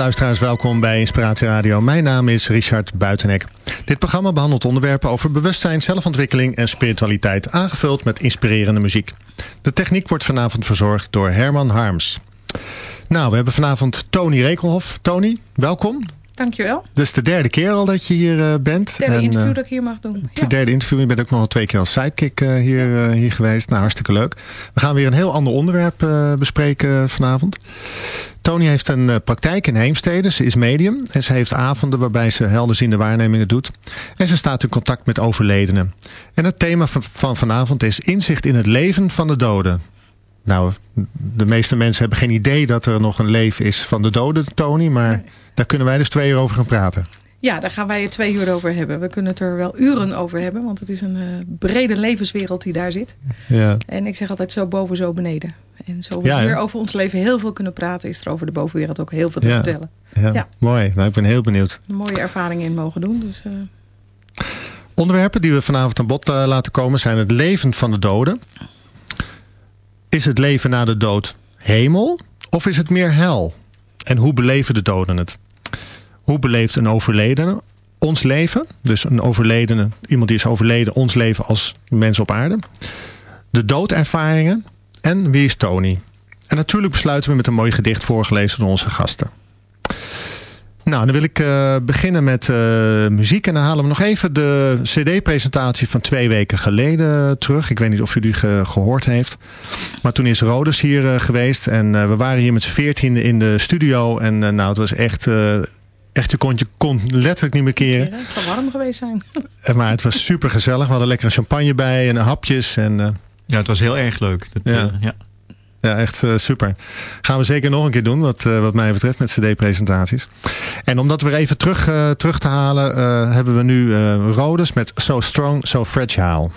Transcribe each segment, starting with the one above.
luisteraars, welkom bij Inspiratie Radio. Mijn naam is Richard Buitenek. Dit programma behandelt onderwerpen over bewustzijn, zelfontwikkeling en spiritualiteit, aangevuld met inspirerende muziek. De techniek wordt vanavond verzorgd door Herman Harms. Nou, we hebben vanavond Tony Rekelhof. Tony, welkom. Dankjewel. Dit is de derde keer al dat je hier uh, bent. Derde en, interview uh, dat ik hier mag doen. De derde interview. Je bent ook nog twee keer als sidekick uh, hier, hier geweest. Nou, hartstikke leuk. We gaan weer een heel ander onderwerp bespreken vanavond. Tony heeft een praktijk in Heemstede. Ze is medium. En ze heeft avonden waarbij ze helderziende waarnemingen doet. En ze staat in contact met overledenen. En het thema van, van vanavond is inzicht in het leven van de doden. Nou, de meeste mensen hebben geen idee dat er nog een leven is van de doden, Tony. Maar daar kunnen wij dus twee uur over gaan praten. Ja, daar gaan wij het twee uur over hebben. We kunnen het er wel uren over hebben. Want het is een uh, brede levenswereld die daar zit. Ja. En ik zeg altijd zo boven, zo beneden. En zo we ja, hier over ons leven heel veel kunnen praten... is er over de bovenwereld ook heel veel te ja. vertellen. Ja. mooi. Nou, ik ben heel benieuwd. Een mooie ervaringen in mogen doen. Dus, uh... Onderwerpen die we vanavond aan bod uh, laten komen... zijn het leven van de doden. Is het leven na de dood hemel? Of is het meer hel? En hoe beleven de doden het? Hoe beleeft een overledene ons leven? Dus een overledene, iemand die is overleden, ons leven als mens op aarde. De doodervaringen. En wie is Tony? En natuurlijk besluiten we met een mooi gedicht voorgelezen door onze gasten. Nou, dan wil ik uh, beginnen met uh, muziek. En dan halen we nog even de cd-presentatie van twee weken geleden terug. Ik weet niet of u die ge gehoord heeft. Maar toen is Rodus hier uh, geweest. En we waren hier met z'n veertiende in de studio. En nou, het was echt... Echt, je kon, je kon letterlijk niet meer keren. Ja, het zou warm geweest zijn. maar het was super gezellig. We hadden lekkere champagne bij en hapjes. En, ja, het was heel erg leuk. Dat, ja. ja. Ja, echt uh, super. Gaan we zeker nog een keer doen, wat, uh, wat mij betreft, met cd-presentaties. En om dat weer even terug, uh, terug te halen, hebben we nu Rhodes met So Strong, So Fragile.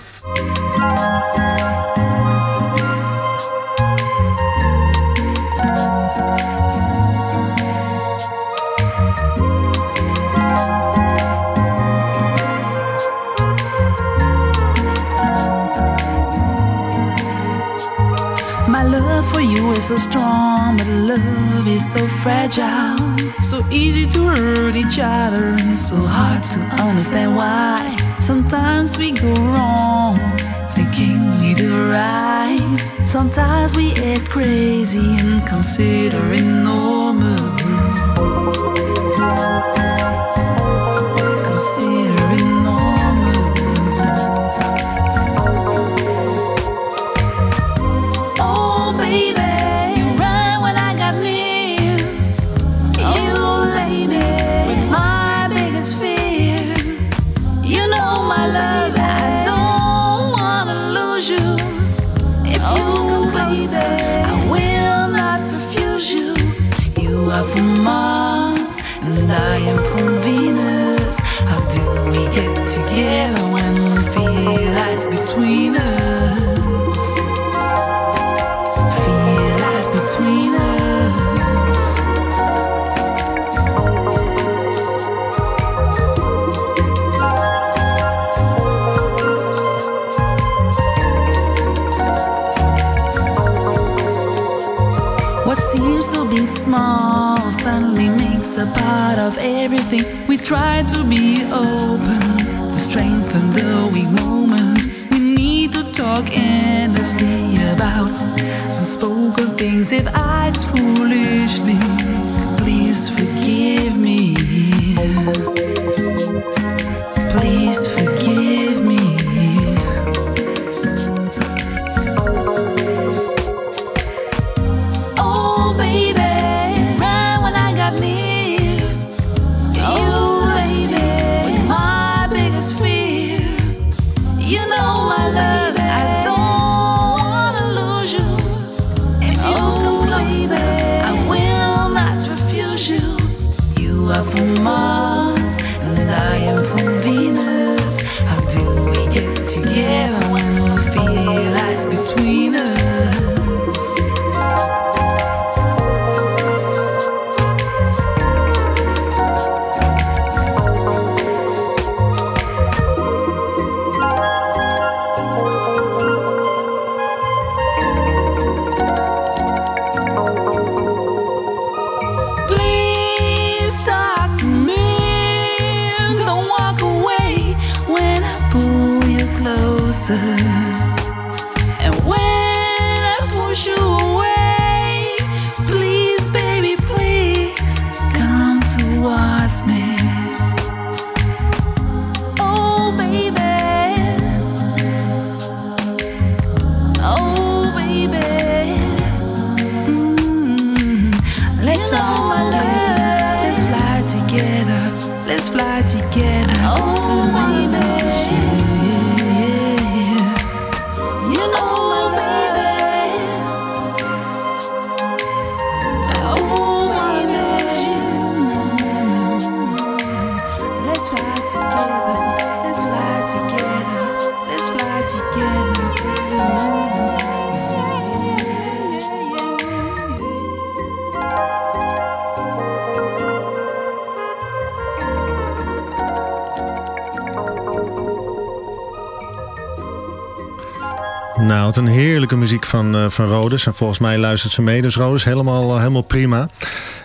Is so strong, but love is so fragile. So easy to hurt each other, and so hard to understand why. Sometimes we go wrong, thinking we do right. Sometimes we act crazy and consider it normal. Wat een heerlijke muziek van, uh, van Rodes. En volgens mij luistert ze mee. Dus Rodes, helemaal, helemaal prima.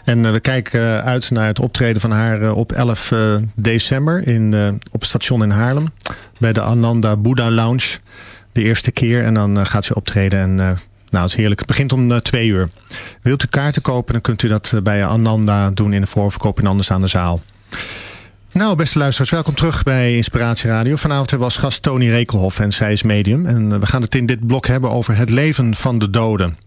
En uh, we kijken uit naar het optreden van haar op 11 december in, op het station in Haarlem. Bij de Ananda Buddha Lounge. De eerste keer. En dan gaat ze optreden. En nou, het is heerlijk. Het begint om twee uur. Wilt u kaarten kopen, dan kunt u dat bij Ananda doen in de voorverkoop en anders aan de zaal. Nou, beste luisteraars, welkom terug bij Inspiratie Radio. Vanavond hebben we als gast Tony Rekelhoff en zij is medium. En eh, we gaan het in dit blok hebben over het leven van de doden.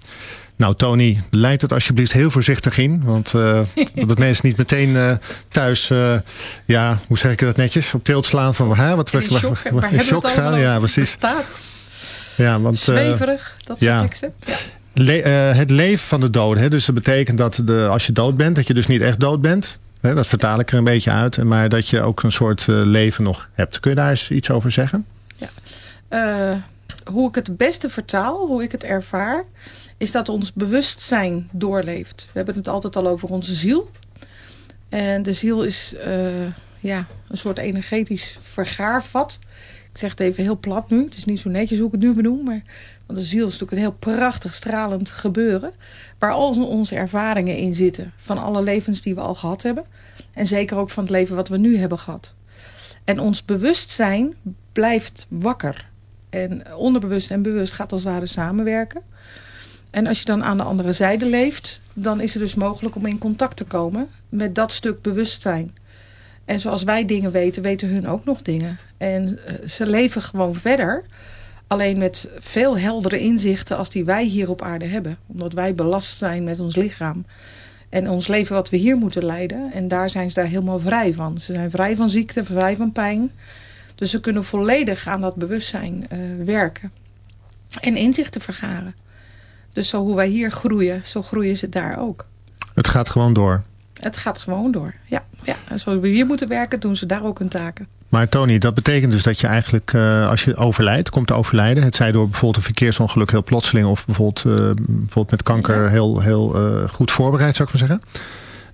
Nou, Tony, leid het alsjeblieft heel voorzichtig in. Want uh, dat mensen niet meteen uh, thuis, uh, ja, hoe zeg ik dat netjes, op tilt slaan van, hè, wat we in shock, gaan. Ja, precies. Ja, want, Zweverig, dat soort ja. teksten. Ja. Le het leven van de doden. Hè? Dus dat betekent dat de, als je dood bent, dat je dus niet echt dood bent dat vertaal ik er een beetje uit. Maar dat je ook een soort eh, leven nog hebt. Kun je daar eens iets over zeggen? Ja. Uh, hoe ik het beste vertaal, hoe ik het ervaar... is dat ons bewustzijn doorleeft. We hebben het altijd al over onze ziel. En de ziel is uh, ja, een soort energetisch vergaarvat. Ik zeg het even heel plat nu. Het is niet zo netjes hoe ik het nu benoem. Maar, want de ziel is natuurlijk een heel prachtig, stralend gebeuren waar al onze ervaringen in zitten. Van alle levens die we al gehad hebben. En zeker ook van het leven wat we nu hebben gehad. En ons bewustzijn blijft wakker. En onderbewust en bewust gaat als ware samenwerken. En als je dan aan de andere zijde leeft... dan is het dus mogelijk om in contact te komen met dat stuk bewustzijn. En zoals wij dingen weten, weten hun ook nog dingen. En eh, ze leven gewoon verder... Alleen met veel heldere inzichten als die wij hier op aarde hebben. Omdat wij belast zijn met ons lichaam. En ons leven wat we hier moeten leiden. En daar zijn ze daar helemaal vrij van. Ze zijn vrij van ziekte, vrij van pijn. Dus ze kunnen volledig aan dat bewustzijn uh, werken. En inzichten vergaren. Dus zo hoe wij hier groeien, zo groeien ze daar ook. Het gaat gewoon door. Het gaat gewoon door, ja. ja. En zoals we hier moeten werken, doen ze daar ook hun taken. Maar Tony, dat betekent dus dat je eigenlijk, uh, als je overlijdt, komt te overlijden. Het zij door bijvoorbeeld een verkeersongeluk heel plotseling. Of bijvoorbeeld, uh, bijvoorbeeld met kanker heel, heel uh, goed voorbereid, zou ik maar zeggen.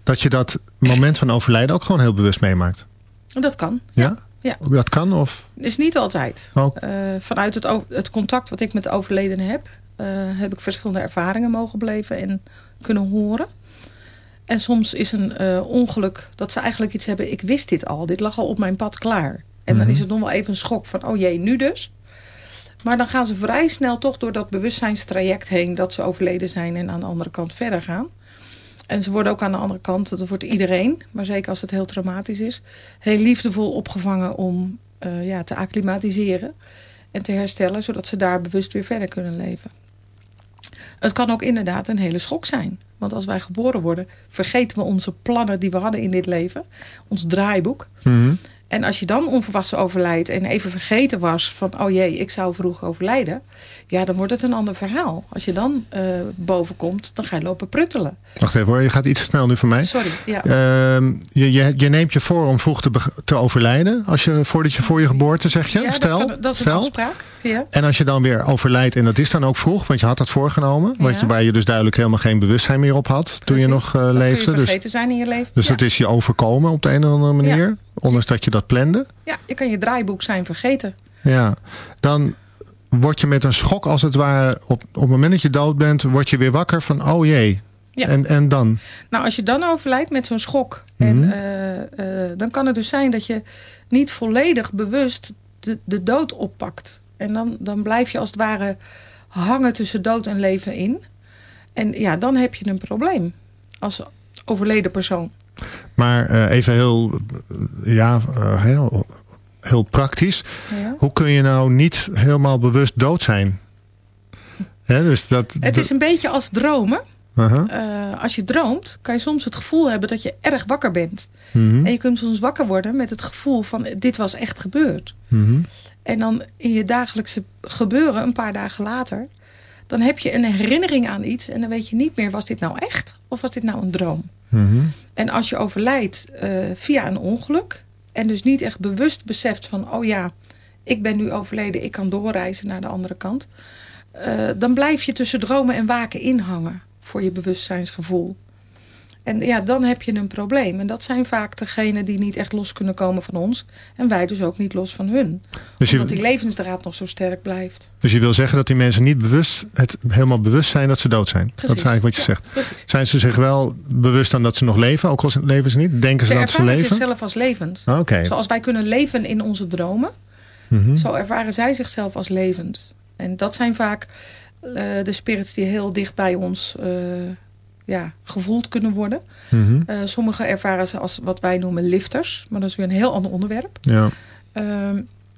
Dat je dat moment van overlijden ook gewoon heel bewust meemaakt. Dat kan, ja. ja? Dat kan? Of? Is niet altijd. Oh. vanuit het, het contact wat ik met de overledene heb, heb ik verschillende ervaringen mogen beleven en kunnen horen. En soms is een uh, ongeluk dat ze eigenlijk iets hebben... ik wist dit al, dit lag al op mijn pad klaar. En dan mhm. is het nog wel even een schok van, oh jee, nu dus. Maar dan gaan ze vrij snel toch door dat bewustzijnstraject heen... dat ze overleden zijn en aan de andere kant verder gaan. En ze worden ook aan de andere kant, dat wordt iedereen... maar zeker als het heel traumatisch is... heel liefdevol opgevangen om uh, ja, te acclimatiseren... en te herstellen, zodat ze daar bewust weer verder kunnen leven. Het kan ook inderdaad een hele schok zijn. Want als wij geboren worden, vergeten we onze plannen die we hadden in dit leven. Ons draaiboek. Mhm. En als je dan onverwachts overlijdt en even vergeten was van, oh jee, ik zou vroeg overlijden. Ja, dan wordt het een ander verhaal. Als je dan uh, boven komt, dan ga je lopen pruttelen. Wacht even hoor, je gaat iets te snel nu voor mij. Sorry, ja. Uh, je, je, je, neemt je voor om vroeg te, te overlijden, als je, voordat je voor je geboorte, zeg je? Ja, stel, dat, kan, dat is stel. een afspraak. Ja. En als je dan weer overlijdt, en dat is dan ook vroeg, want je had dat voorgenomen. Ja. Je, waar je dus duidelijk helemaal geen bewustzijn meer op had Precies. toen je nog uh, leefde. Dus, zijn in je leven. Dus dat is je overkomen op de een of andere manier. Ondanks dat je dat plande. Ja, je kan je draaiboek zijn vergeten. Ja, dan word je met een schok als het ware, op, op het moment dat je dood bent, word je weer wakker van, oh jee. Ja. En, en dan? Nou, als je dan overlijdt met zo'n schok, mm -hmm. en, uh, uh, dan kan het dus zijn dat je niet volledig bewust de, de dood oppakt. En dan, dan blijf je als het ware hangen tussen dood en leven in. En ja, dan heb je een probleem als overleden persoon. Maar uh, even heel, ja, heel, heel praktisch. Ja. Hoe kun je nou niet helemaal bewust dood zijn? He, dus dat, het is een beetje als dromen. Uh -huh. uh, als je droomt, kan je soms het gevoel hebben dat je erg wakker bent. -hmm. En je kunt soms wakker worden met het gevoel van dit was echt gebeurd. -hmm. En dan in je dagelijkse gebeuren, een paar dagen later, dan heb je een herinnering aan iets en dan weet je niet meer, was dit nou echt of was dit nou een droom? -hmm. En als je overlijdt uh, via een ongeluk en dus niet echt bewust beseft van, oh ja, ik ben nu overleden, ik kan doorreizen naar de andere kant. Uh, dan blijf je tussen dromen en waken inhangen voor je bewustzijnsgevoel. En ja, dan heb je een probleem. En dat zijn vaak degenen die niet echt los kunnen komen van ons. En wij dus ook niet los van hun. Dus omdat die levensdraad nog zo sterk blijft. Dus je wil zeggen dat die mensen niet bewust, het helemaal bewust zijn dat ze dood zijn? Precies. Dat is eigenlijk wat je ja, zegt. Precies. Zijn ze zich wel bewust dan dat ze nog leven? Ook al leven ze niet? Denken ze, ze dat ze ervaren leven? zichzelf als levend. Oké. Okay. Zoals wij kunnen leven in onze dromen. Mm -hmm. Zo ervaren zij zichzelf als levend. En dat zijn vaak uh, de spirits die heel dicht bij ons uh, ja, gevoeld kunnen worden. Mm -hmm. uh, sommigen ervaren ze als wat wij noemen lifters. Maar dat is weer een heel ander onderwerp. Ja.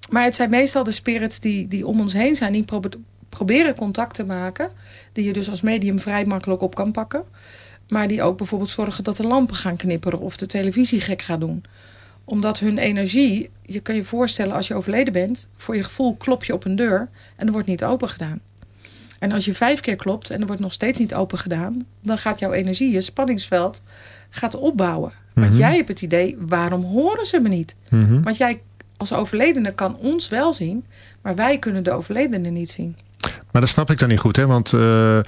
maar het zijn meestal de spirits die, die om ons heen zijn. Die probe proberen contact te maken. Die je dus als medium vrij makkelijk op kan pakken. Maar die ook bijvoorbeeld zorgen dat de lampen gaan knipperen. Of de televisie gek gaat doen omdat hun energie, je kan je voorstellen als je overleden bent, voor je gevoel klop je op een deur en er wordt niet open gedaan. En als je vijf keer klopt en er wordt nog steeds niet open gedaan, dan gaat jouw energie, je spanningsveld, gaat opbouwen. Want Mhm. jij hebt het idee, waarom horen ze me niet? Mm -hmm. Want jij als overledene kan ons wel zien, maar wij kunnen de overledene niet zien. Maar dat snap ik dan niet goed, hè? Want uh,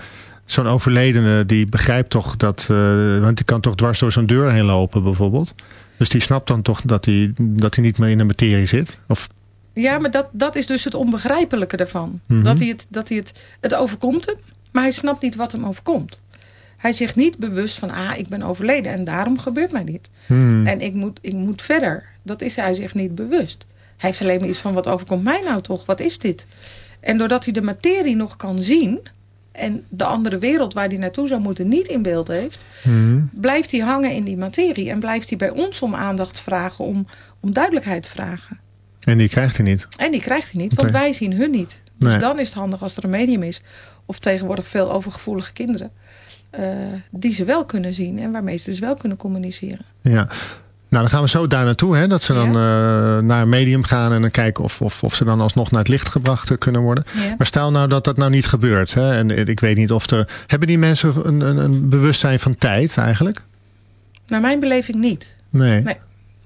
zo'n overledene die begrijpt toch dat, uh, want die kan toch dwars door zo'n deur heen lopen bijvoorbeeld. Dus die snapt dan toch dat hij, dat hij niet meer in de materie zit? Of... Ja, maar dat, dat is dus het onbegrijpelijke ervan. Mm -hmm. Dat, hij het, dat hij het, het overkomt hem, maar hij snapt niet wat hem overkomt. Hij is zich niet bewust van, ah, ik ben overleden en daarom gebeurt mij dit. Hmm. En ik moet, ik moet verder. Dat is hij zich niet bewust. Hij heeft alleen maar iets van, wat overkomt mij nou toch? Wat is dit? En doordat hij de materie nog kan zien... en de andere wereld waar hij naartoe zou moeten niet in beeld heeft... Hmm. blijft hij hangen in die materie. En blijft hij bij ons om aandacht vragen, om, om duidelijkheid vragen. En die krijgt hij niet? En die krijgt hij niet, want wij zien hun niet. Dus Nee. dan is het handig als er een medium is... of tegenwoordig veel overgevoelige kinderen... eh, die ze wel kunnen zien en waarmee ze dus wel kunnen communiceren. Ja. Nou, dan gaan we zo daar naartoe. Hè? Dat ze dan uh, naar een medium gaan en dan kijken of, of, of ze dan alsnog naar het licht gebracht uh, kunnen worden. Ja. Maar stel nou dat dat nou niet gebeurt. Hè? En ik weet niet of er... Hebben die mensen een, een, een bewustzijn van tijd eigenlijk? Naar mijn beleving niet. Nee. Nee.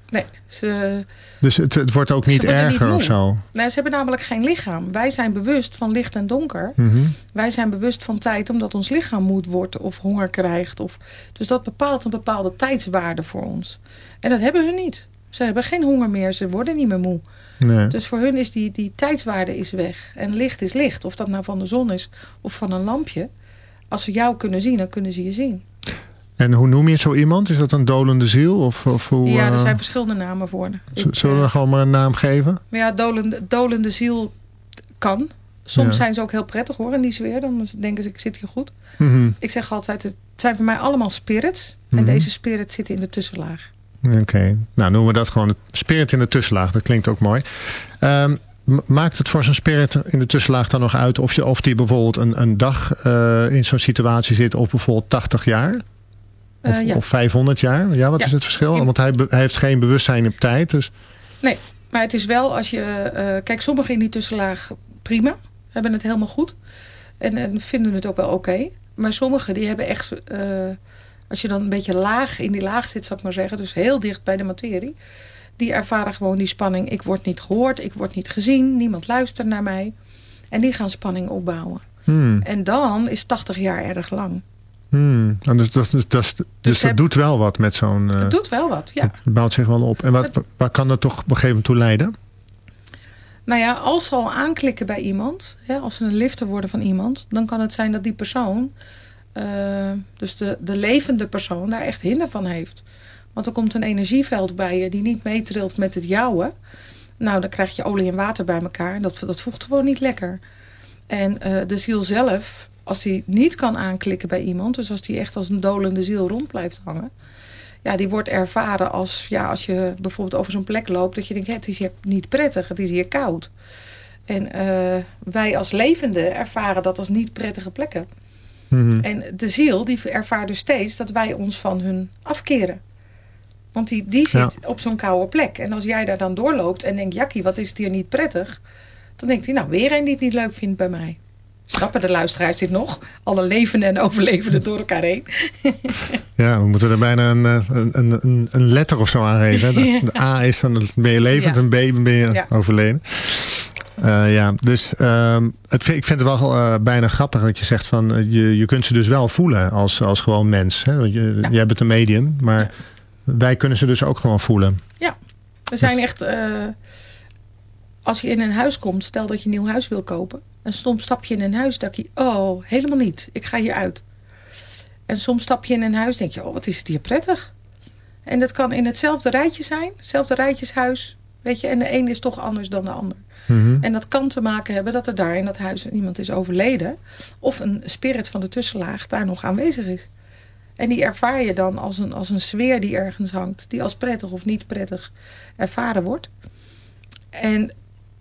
Nee, ze, Dus het, het wordt ook niet erger of zo? nee, ze hebben namelijk geen lichaam. Wij zijn bewust van licht en donker. Mhm. Wij zijn bewust van tijd omdat ons lichaam moe wordt of honger krijgt. Of, dus dat bepaalt een bepaalde tijdswaarde voor ons. En dat hebben hun niet. Ze hebben geen honger meer, ze worden niet meer moe. Nee. Dus voor hun is die, die tijdswaarde is weg. En licht is licht. Of dat nou van de zon is of van een lampje. Als ze jou kunnen zien, dan kunnen ze je zien. En hoe noem je zo iemand? Is dat een dolende ziel? Of, of hoe, Ja, er uh, zijn verschillende namen voor. Zullen we eh, er gewoon maar een naam geven? Ja, dolende, dolende ziel kan. Soms Ja. zijn ze ook heel prettig hoor in die sfeer. Dan denken ze, ik zit hier goed. Mhm. Ik zeg altijd, het zijn voor mij allemaal spirits. Mhm. En deze spirits zitten in de tussenlaag. Oké, nou noemen we dat gewoon het spirit in de tussenlaag. Dat klinkt ook mooi. Um, maakt het voor zo'n spirit in de tussenlaag dan nog uit of, je, of die bijvoorbeeld een, een dag uh, in zo'n situatie zit of bijvoorbeeld 80 jaar? Of, uh, ja. of 500 jaar? Ja, wat ja. is het verschil? Want hij, hij, heeft geen bewustzijn op tijd. Dus... Nee, maar het is wel als je... eh, kijk, sommigen in die tussenlaag prima. Hebben het helemaal goed. En, en vinden het ook wel oké. Maar sommigen die hebben echt... eh, als je dan een beetje laag in die laag zit, zou ik maar zeggen. Dus heel dicht bij de materie. Die ervaren gewoon die spanning. Ik word niet gehoord, ik word niet gezien. Niemand luistert naar mij. En die gaan spanning opbouwen. Hmm. En dan is 80 jaar erg lang. Hmm. En dus dus, dus, dus, dus dat doet wel wat met zo'n... eh, Het doet wel wat, ja. Het bouwt zich wel op. En wat, waar kan dat toch op een gegeven moment toe leiden? Nou ja, als ze al aanklikken bij iemand, hè, als ze een lifter worden van iemand, dan kan het zijn dat die persoon, eh, dus de, de levende persoon, daar echt hinder van heeft. Want er komt een energieveld bij je die niet meetrilt met het jouwe. Nou, dan krijg je olie en water bij elkaar en dat, dat voegt gewoon niet lekker. En eh, de ziel zelf, als die niet kan aanklikken bij iemand, dus als die echt als een dolende ziel rond blijft hangen, ja, die wordt ervaren als, ja, als je bijvoorbeeld over zo'n plek loopt, dat je denkt, het is hier niet prettig, het is hier koud. En eh, wij als levenden ervaren dat als niet prettige plekken. Mhm. En de ziel die ervaart dus steeds dat wij ons van hun afkeren. Want die, die zit op zo'n koude plek. En als jij daar dan doorloopt en denkt, Jakkie, wat is het hier niet prettig? Dan denkt hij, nou, weer een die het niet leuk vindt bij mij. Snappen de luisteraars dit nog? Alle levenden en overlevenden door elkaar heen. Ja, we moeten er bijna een, eh, een, een, een letter of zo aan geven. De, de A is dan ben je levend Ja. en B ben je Ja. overleden. Eh, ja, dus ehm, het, ik vind het wel eh, bijna grappig dat je zegt van je, je kunt ze dus wel voelen als, als gewoon mens. Hè? Je, Ja. Jij bent een medium, maar wij kunnen ze dus ook gewoon voelen. Er zijn echt, eh, als je in een huis komt, stel dat je een nieuw huis wil kopen. En soms stap je in een huis, denk je, oh, helemaal niet. Ik ga hier uit. En soms stap je in een huis, denk je, oh, wat is het hier prettig. En dat kan in hetzelfde rijtje zijn, hetzelfde rijtjeshuis. Weet je, en de een is toch anders dan de ander. Mhm. En dat kan te maken hebben dat er daar in dat huis iemand is overleden. Of een spirit van de tussenlaag daar nog aanwezig is. En die ervaar je dan als een, als een sfeer die ergens hangt. Die als prettig of niet prettig ervaren wordt. En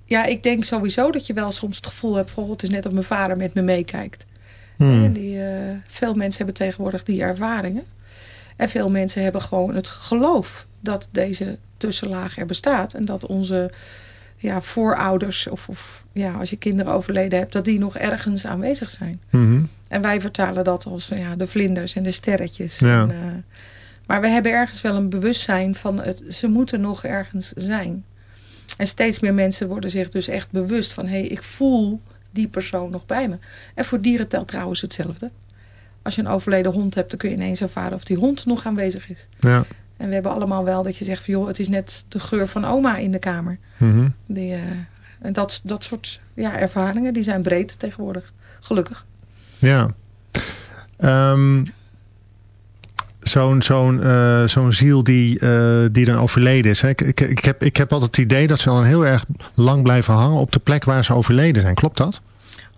ja, ik denk sowieso dat je wel soms het gevoel hebt... van, "God, het is net of mijn vader met me meekijkt. Hmm. En die, eh, veel mensen hebben tegenwoordig die ervaringen. En veel mensen hebben gewoon het geloof dat deze tussenlaag er bestaat. En dat onze ja, voorouders, of, of ja, als je kinderen overleden hebt, dat die nog ergens aanwezig zijn. Mhm. En wij vertalen dat als ja, de vlinders en de sterretjes. Ja. En, eh, maar we hebben ergens wel een bewustzijn van het, ze moeten nog ergens zijn. En steeds meer mensen worden zich dus echt bewust van... hé, hey, ik voel die persoon nog bij me. En voor dieren telt trouwens hetzelfde. Als je een overleden hond hebt, dan kun je ineens ervaren of die hond nog aanwezig is. Ja. En we hebben allemaal wel dat je zegt van... joh, het is net de geur van oma in de kamer. Mhm. Die, eh, en dat, dat soort ja, ervaringen, die zijn breed tegenwoordig. Gelukkig. Ja. Ehm, zo'n zo'n eh, zo'n ziel die, eh, die dan overleden is. Hè? Ik, ik, ik, heb, ik heb altijd het idee dat ze dan heel erg lang blijven hangen op de plek waar ze overleden zijn. Klopt dat?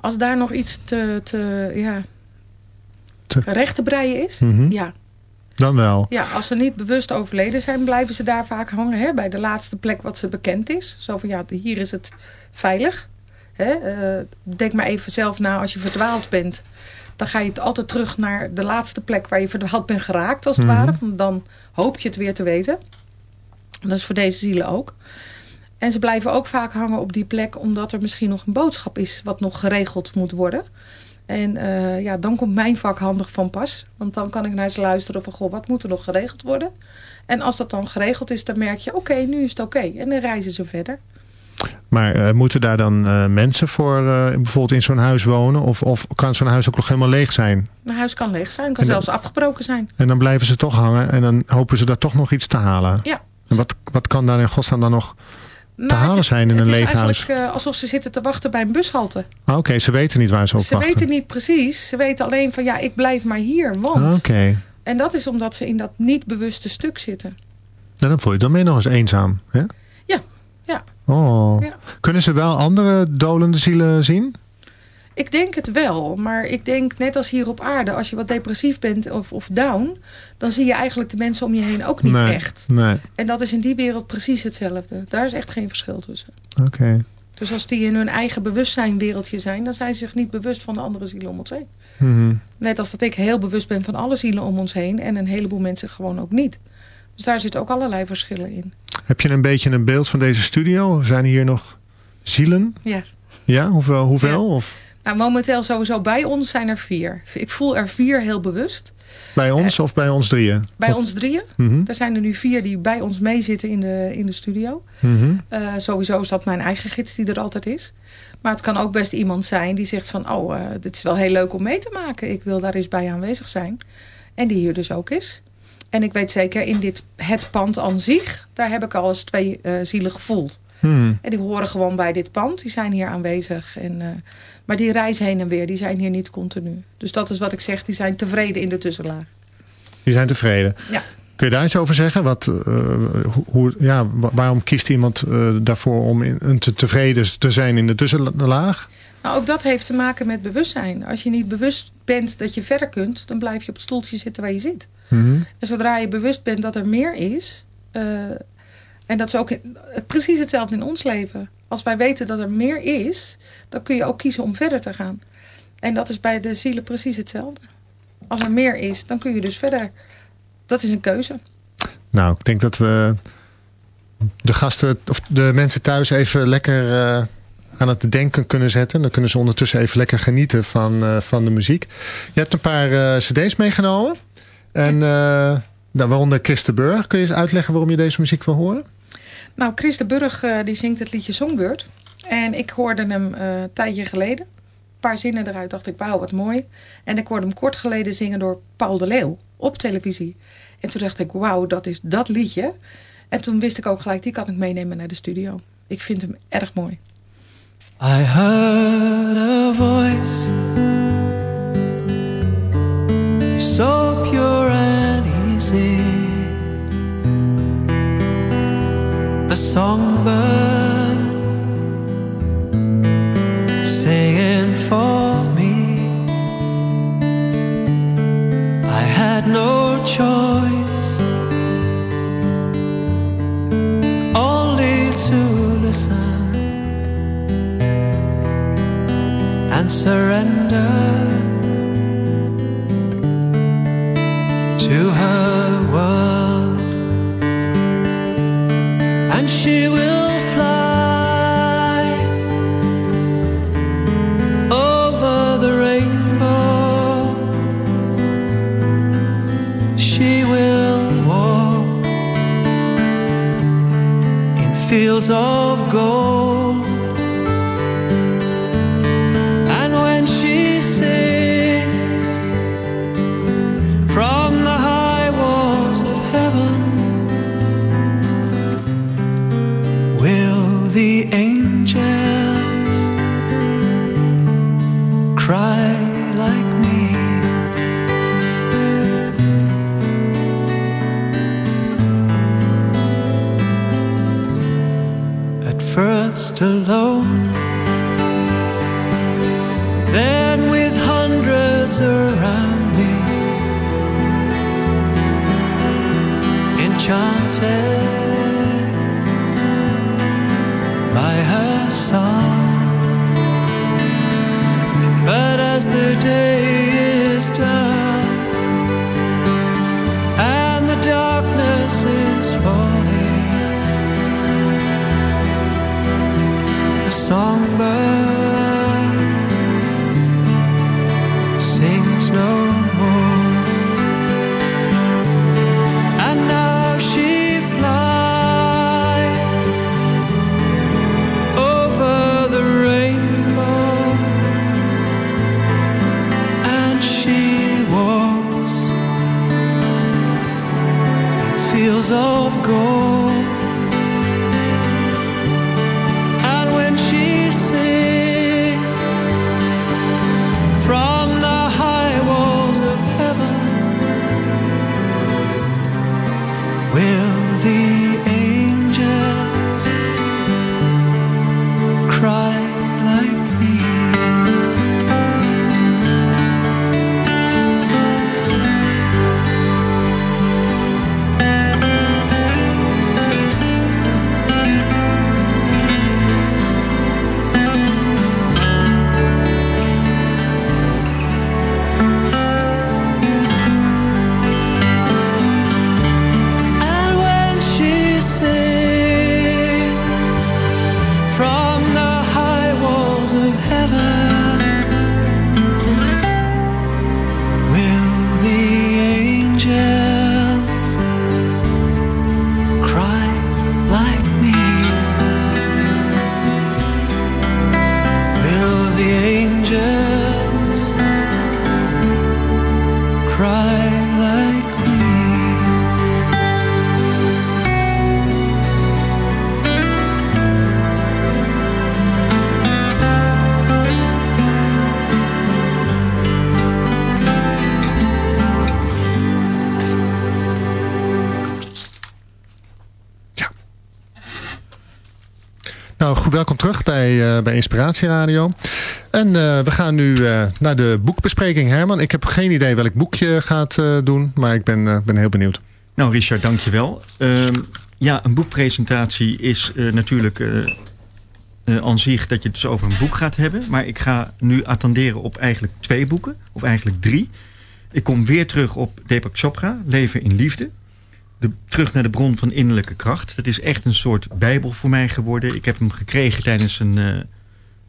Als daar nog iets te, te, ja, Te- recht te breien is, Mhm. ja. Dan wel. ja. Als ze niet bewust overleden zijn, blijven ze daar vaak hangen. Hè, bij de laatste plek wat ze bekend is. Zo van, ja, hier is het veilig. Hè, eh, denk maar even zelf na als je verdwaald bent. Dan ga je het altijd terug naar de laatste plek waar je verdwaald bent geraakt, als het Mhm. ware. Want dan hoop je het weer te weten. Dat is voor deze zielen ook. En ze blijven ook vaak hangen op die plek omdat er misschien nog een boodschap is wat nog geregeld moet worden. En eh, ja, dan komt mijn vak handig van pas. Want dan kan ik naar ze luisteren van, goh, wat moet er nog geregeld worden? En als dat dan geregeld is, dan merk je, oké, nu is het oké. En dan reizen ze verder. Maar eh, moeten daar dan eh, mensen voor eh, bijvoorbeeld in zo'n huis wonen? Of, of kan zo'n huis ook nog helemaal leeg zijn? Mijn huis kan leeg zijn, kan zelfs afgebroken zijn. En dan blijven ze toch hangen en dan hopen ze daar toch nog iets te halen. Ja. En wat, wat kan daar in godsnaam dan nog Nou, te halen het- zijn in het een is leeg huis? eigenlijk eh, alsof ze zitten te wachten bij een bushalte. Ah, Oké, ze weten niet waar ze op Ze wachten. weten niet precies. Ze weten alleen van, ja, ik blijf maar hier, want... Ah, Oké, En dat is omdat ze in dat niet bewuste stuk zitten. Nou, dan voel je dan je nog eens eenzaam. Hè? Ja. Oh. Ja. Kunnen ze wel andere dolende zielen zien? Ik denk het wel, maar ik denk net als hier op aarde, als je wat depressief bent of, of down, dan zie je eigenlijk de mensen om je heen ook niet nee. echt. Nee, En dat is in die wereld precies hetzelfde. Daar is echt geen verschil tussen. oké. Dus als die in hun eigen bewustzijnwereldje zijn, dan zijn ze zich niet bewust van de andere zielen om ons heen. Mhm. Net als dat ik heel bewust ben van alle zielen om ons heen en een heleboel mensen gewoon ook niet. Dus daar zitten ook allerlei verschillen in. Heb je een beetje een beeld van deze studio? Zijn hier nog zielen? Ja. Ja, hoeveel? hoeveel? Ja. Of Nou, momenteel sowieso bij ons zijn er vier. Ik voel er vier heel bewust. bij ons of bij ons drieën? Bij ons drieën. Mhm, Er zijn er nu vier die bij ons meezitten in de, in de studio. mhm. Eh, sowieso is dat mijn eigen gids die er altijd is. Maar het kan ook best iemand zijn die zegt van... oh, eh, dit is wel heel leuk om mee te maken. Ik wil daar eens bij aanwezig zijn. En die hier dus ook is. En ik weet zeker, in dit, het pand aan zich... daar heb ik al eens twee eh, zielen gevoeld. Mhm. En die horen gewoon bij dit pand. Die zijn hier aanwezig. En, eh, maar die reis heen en weer, die zijn hier niet continu. Dus dat is wat ik zeg, die zijn tevreden in de tussenlaag. Die zijn tevreden. Ja. Kun je daar iets over zeggen? Wat, eh, hoe- ja, wa- waarom kiest iemand daarvoor om in, een te tevreden te zijn in de tussenlaag? Nou, ook dat heeft te maken met bewustzijn. Als je niet bewust bent dat je verder kunt... dan blijf je op het stoeltje zitten waar je zit. Mhm. En zodra je bewust bent dat er meer is... eh, en dat is ook in- precies hetzelfde in ons leven. Als wij weten dat er meer is... dan kun je ook kiezen om verder te gaan. En dat is bij de zielen precies hetzelfde. Als er meer is, dan kun je dus verder. Dat is een keuze. Nou, ik denk dat we de gasten of de mensen thuis even lekker eh, aan het denken kunnen zetten. Dan kunnen ze ondertussen even lekker genieten van, eh, van de muziek. Je hebt een paar eh, cd's meegenomen. En nou, waaronder Chris de Burg. Kun je eens uitleggen waarom je deze muziek wil horen? Nou, Chris de Burg die zingt het liedje Songbird. En ik hoorde hem een tijdje geleden. Een paar zinnen eruit dacht ik, wauw, wat mooi. En ik hoorde hem kort geleden zingen door Paul de Leeuw op televisie. En toen dacht ik, wauw, dat is dat liedje. En toen wist ik ook gelijk, die kan ik meenemen naar de studio. Ik vind hem erg mooi. I heard a voice so pure and easy, a songbird singing for me. I had no choice, surrender to her world, and she will fly over the rainbow. She will walk in fields of gold. Alone then with hundreds around me, enchanted by her song. But as the day of gold. Bij, uh, bij Inspiratie Radio. En uh, we gaan nu uh, naar de boekbespreking. Herman, ik heb geen idee welk boek je gaat doen, maar ik ben, ben heel benieuwd. Nou, Richard, dankjewel. Uh, ja, een boekpresentatie is natuurlijk aan zich dat je het dus over een boek gaat hebben. Maar ik ga nu attenderen op eigenlijk twee boeken, of eigenlijk drie. Ik kom weer terug op Deepak Chopra, Leven in Liefde de, terug naar de bron van innerlijke kracht. Dat is echt een soort bijbel voor mij geworden. Ik heb hem gekregen tijdens een, uh,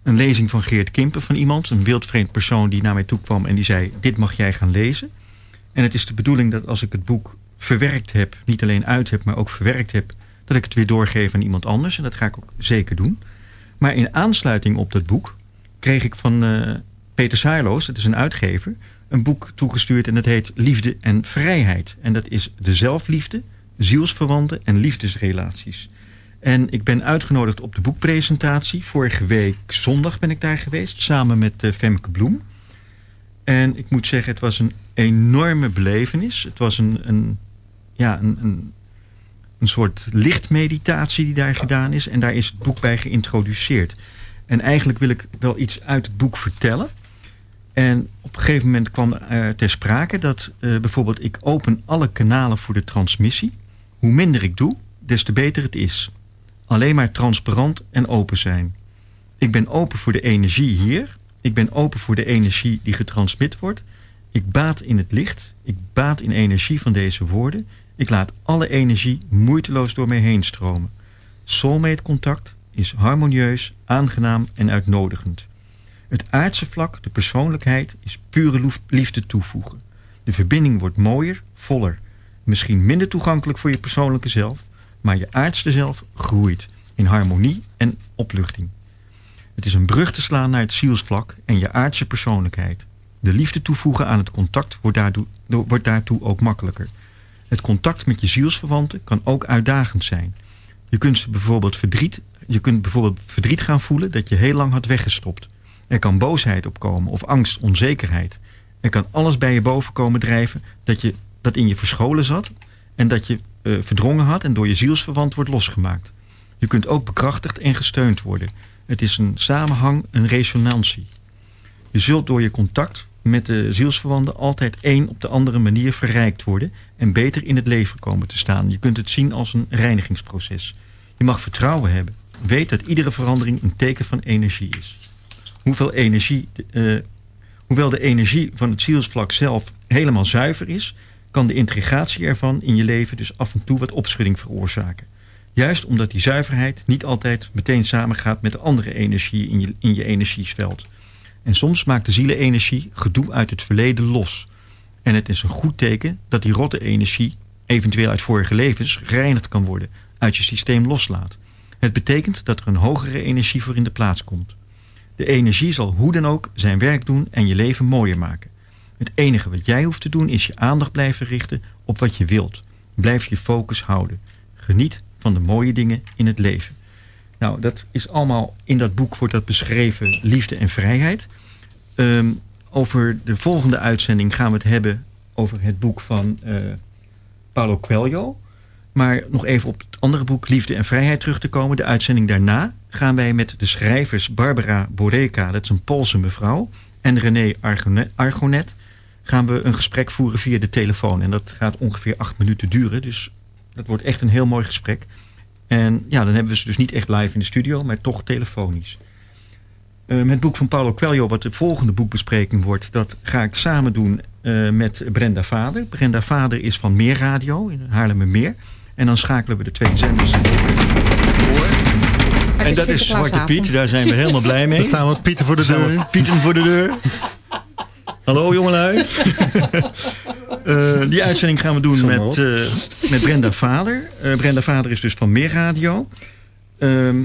een lezing van Geert Kimpen van iemand. Een wildvreemd persoon die naar mij toe kwam en die zei... dit mag jij gaan lezen. En het is de bedoeling dat als ik het boek verwerkt heb... niet alleen uit heb, maar ook verwerkt heb... dat ik het weer doorgeef aan iemand anders. En dat ga ik ook zeker doen. Maar in aansluiting op dat boek kreeg ik van uh, Peter Saarloos... dat is een uitgever een boek toegestuurd en dat heet Liefde en Vrijheid. En dat is de zelfliefde, zielsverwanten en liefdesrelaties. En ik ben uitgenodigd op de boekpresentatie. Vorige week zondag ben ik daar geweest, samen met uh, Femke Bloem. En ik moet zeggen, het was een enorme belevenis. Het was een, een, ja, een, een, een soort lichtmeditatie die daar gedaan is. En daar is het boek bij geïntroduceerd. En eigenlijk wil ik wel iets uit het boek vertellen... En op een gegeven moment kwam er ter sprake dat uh, bijvoorbeeld ik open alle kanalen voor de transmissie. Hoe minder ik doe, des te beter het is. Alleen maar transparant en open zijn. Ik ben open voor de energie hier. Ik ben open voor de energie die getransmit wordt. Ik baat in het licht. Ik baat in energie van deze woorden. Ik laat alle energie moeiteloos door mij heen stromen. Soulmate contact is harmonieus, aangenaam en uitnodigend. Het aardse vlak, de persoonlijkheid, is pure liefde toevoegen. De verbinding wordt mooier, voller. Misschien minder toegankelijk voor je persoonlijke zelf, maar je aardste zelf groeit in harmonie en opluchting. Het is een brug te slaan naar het zielsvlak en je aardse persoonlijkheid. De liefde toevoegen aan het contact wordt daartoe, wordt daartoe ook makkelijker. Het contact met je zielsverwanten kan ook uitdagend zijn. Je kunt bijvoorbeeld verdriet, je kunt bijvoorbeeld verdriet gaan voelen dat je heel lang had weggestopt. Er kan boosheid opkomen of angst, onzekerheid. Er kan alles bij je boven komen drijven dat, je, dat in je verscholen zat... en dat je uh, verdrongen had en door je zielsverwant wordt losgemaakt. Je kunt ook bekrachtigd en gesteund worden. Het is een samenhang, een resonantie. Je zult door je contact met de zielsverwanten altijd één op de andere manier verrijkt worden... en beter in het leven komen te staan. Je kunt het zien als een reinigingsproces. Je mag vertrouwen hebben. Weet dat iedere verandering een teken van energie is hoeveel energie, uh, hoewel de energie van het zielsvlak zelf helemaal zuiver is, kan de integratie ervan in je leven dus af en toe wat opschudding veroorzaken. Juist omdat die zuiverheid niet altijd meteen samengaat met de andere energie in je, in je energieveld. En soms maakt de zielenenergie gedoe uit het verleden los. En het is een goed teken dat die rotte energie, eventueel uit vorige levens, gereinigd kan worden, uit je systeem loslaat. Het betekent dat er een hogere energie voor in de plaats komt. De energie zal hoe dan ook zijn werk doen en je leven mooier maken. Het enige wat jij hoeft te doen is je aandacht blijven richten op wat je wilt. Blijf je focus houden. Geniet van de mooie dingen in het leven. Nou, dat is allemaal in dat boek wordt dat beschreven, liefde en vrijheid. Um, over de volgende uitzending gaan we het hebben over het boek van uh, Paulo Coelho. Maar nog even op het andere boek Liefde en Vrijheid terug te komen. De uitzending daarna gaan wij met de schrijvers Barbara Boreka, dat is een Poolse mevrouw, en René Argonet, gaan we een gesprek voeren via de telefoon. En dat gaat ongeveer acht minuten duren, dus dat wordt echt een heel mooi gesprek. En ja, dan hebben we ze dus niet echt live in de studio, maar toch telefonisch. Uh, het boek van Paulo Coelho, wat de volgende boekbespreking wordt... dat ga ik samen doen uh, met Brenda Vader. Brenda Vader is van Meer Radio in Haarlemmermeer. En dan schakelen we de twee zenders. En dat is Zwarte Piet, daar zijn we helemaal blij mee. Er staan wat Pieten voor de deur. Pieten voor de deur. Hallo jongelui. uh, die uitzending gaan we doen met, uh, met Brenda Vader. Uh, Brenda Vader is dus van Meer Radio. Ehm,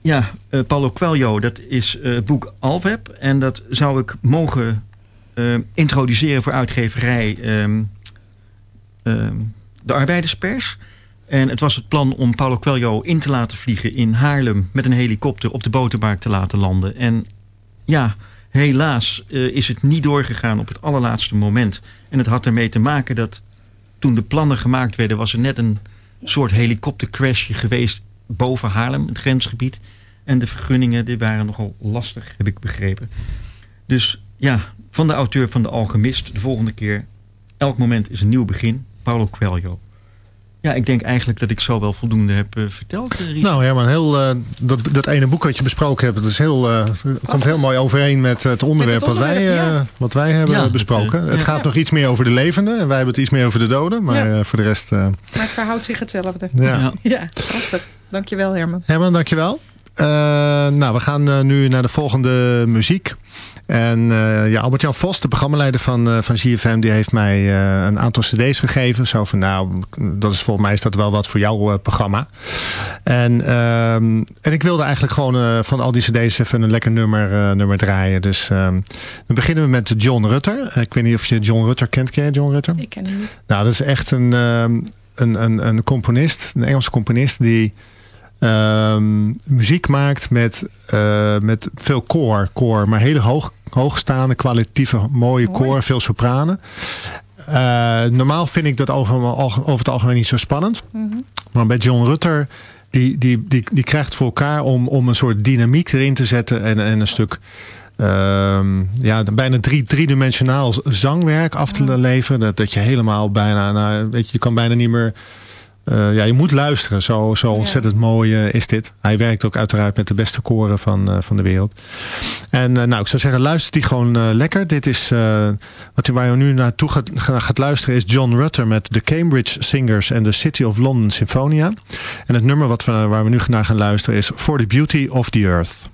ja, Paulo Coelho, dat is het boek Alweb. En dat zou ik mogen introduceren voor uitgeverij um, de Arbeiderspers. En het was het plan om Paulo Coelho in te laten vliegen in Haarlem... met een helikopter op de botermarkt te laten landen. En ja, helaas uh, is het niet doorgegaan op het allerlaatste moment. En het had ermee te maken dat toen de plannen gemaakt werden... was er net een soort helikoptercrashje geweest boven Haarlem, het grensgebied. En de vergunningen die waren nogal lastig, heb ik begrepen. Dus ja, van de auteur van De Alchemist, de volgende keer. Elk moment is een nieuw begin. Paulo Coelho. Ja, ik denk eigenlijk dat ik zo wel voldoende heb uh, verteld. Uh, nou Herman, heel, uh, dat, dat ene boek wat je besproken hebt, dat is heel, komt heel mooi overeen met het onderwerp, met het onderwerp wat, wij, ja. wat wij hebben ja, besproken. Het, het gaat nog iets meer over de levenden en wij hebben het iets meer over de doden. Maar voor de rest... maar het verhoudt zich hetzelfde. Ja, ja. Dankjewel Herman. Herman, dankjewel. Nou, we gaan nu naar de volgende muziek. En uh, ja, Albert-Jan Vos, de programmaleider van, uh, van GFM, die heeft mij uh, een aantal cd's gegeven. Zo van, nou, dat is volgens mij is dat wel wat voor jouw programma. En, ehm, en ik wilde eigenlijk gewoon van al die cd's even een lekker nummer, nummer draaien. Dus ehm, dan beginnen we met John Rutter. ik weet niet of je John Rutter kent. Ken je John Rutter? Ik ken hem niet. Nou, dat is echt een, ehm, een, een, een componist, een Engelse componist die... Um, muziek maakt met, uh, met veel koor, koor, maar hele hoog, hoogstaande, kwalitatieve, mooie koor, veel sopranen. Uh, normaal vind ik dat over, over het algemeen niet zo spannend. Mm -hmm. Maar bij John Rutter, die, die, die, die krijgt voor elkaar om, om een soort dynamiek erin te zetten en, en een stuk uh, ja, bijna drie, driedimensionaal zangwerk af te leveren. Dat, dat je helemaal bijna, nou, weet je, je kan bijna niet meer uh, ja, je moet luisteren. Zo, zo ontzettend ja. mooi uh, is dit. Hij werkt ook uiteraard met de beste koren van, uh, van de wereld. En nou, ik zou zeggen, luister die gewoon lekker. Dit is, wat u, waar u nu naartoe gaat, gaat luisteren is John Rutter met de Cambridge Singers en de City of London Symphonia. En het nummer wat we, waar we nu naar gaan luisteren is For the Beauty of the Earth.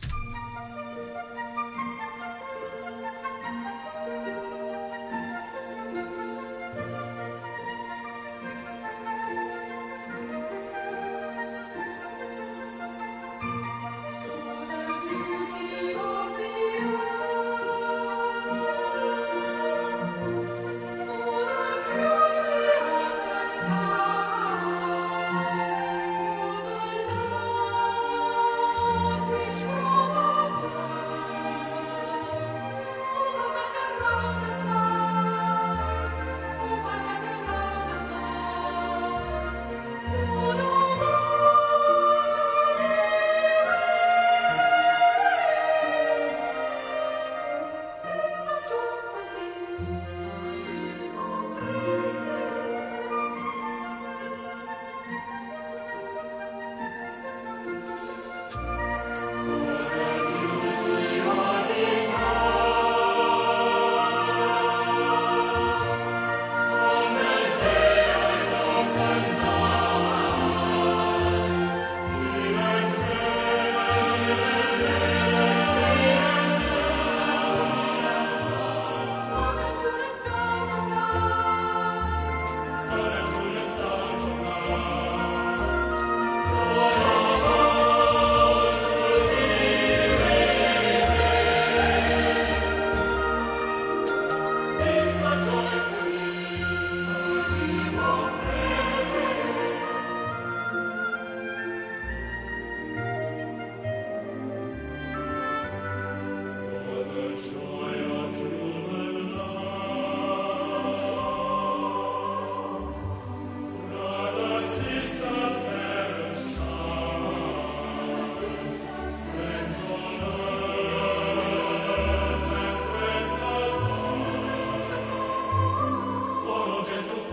gentle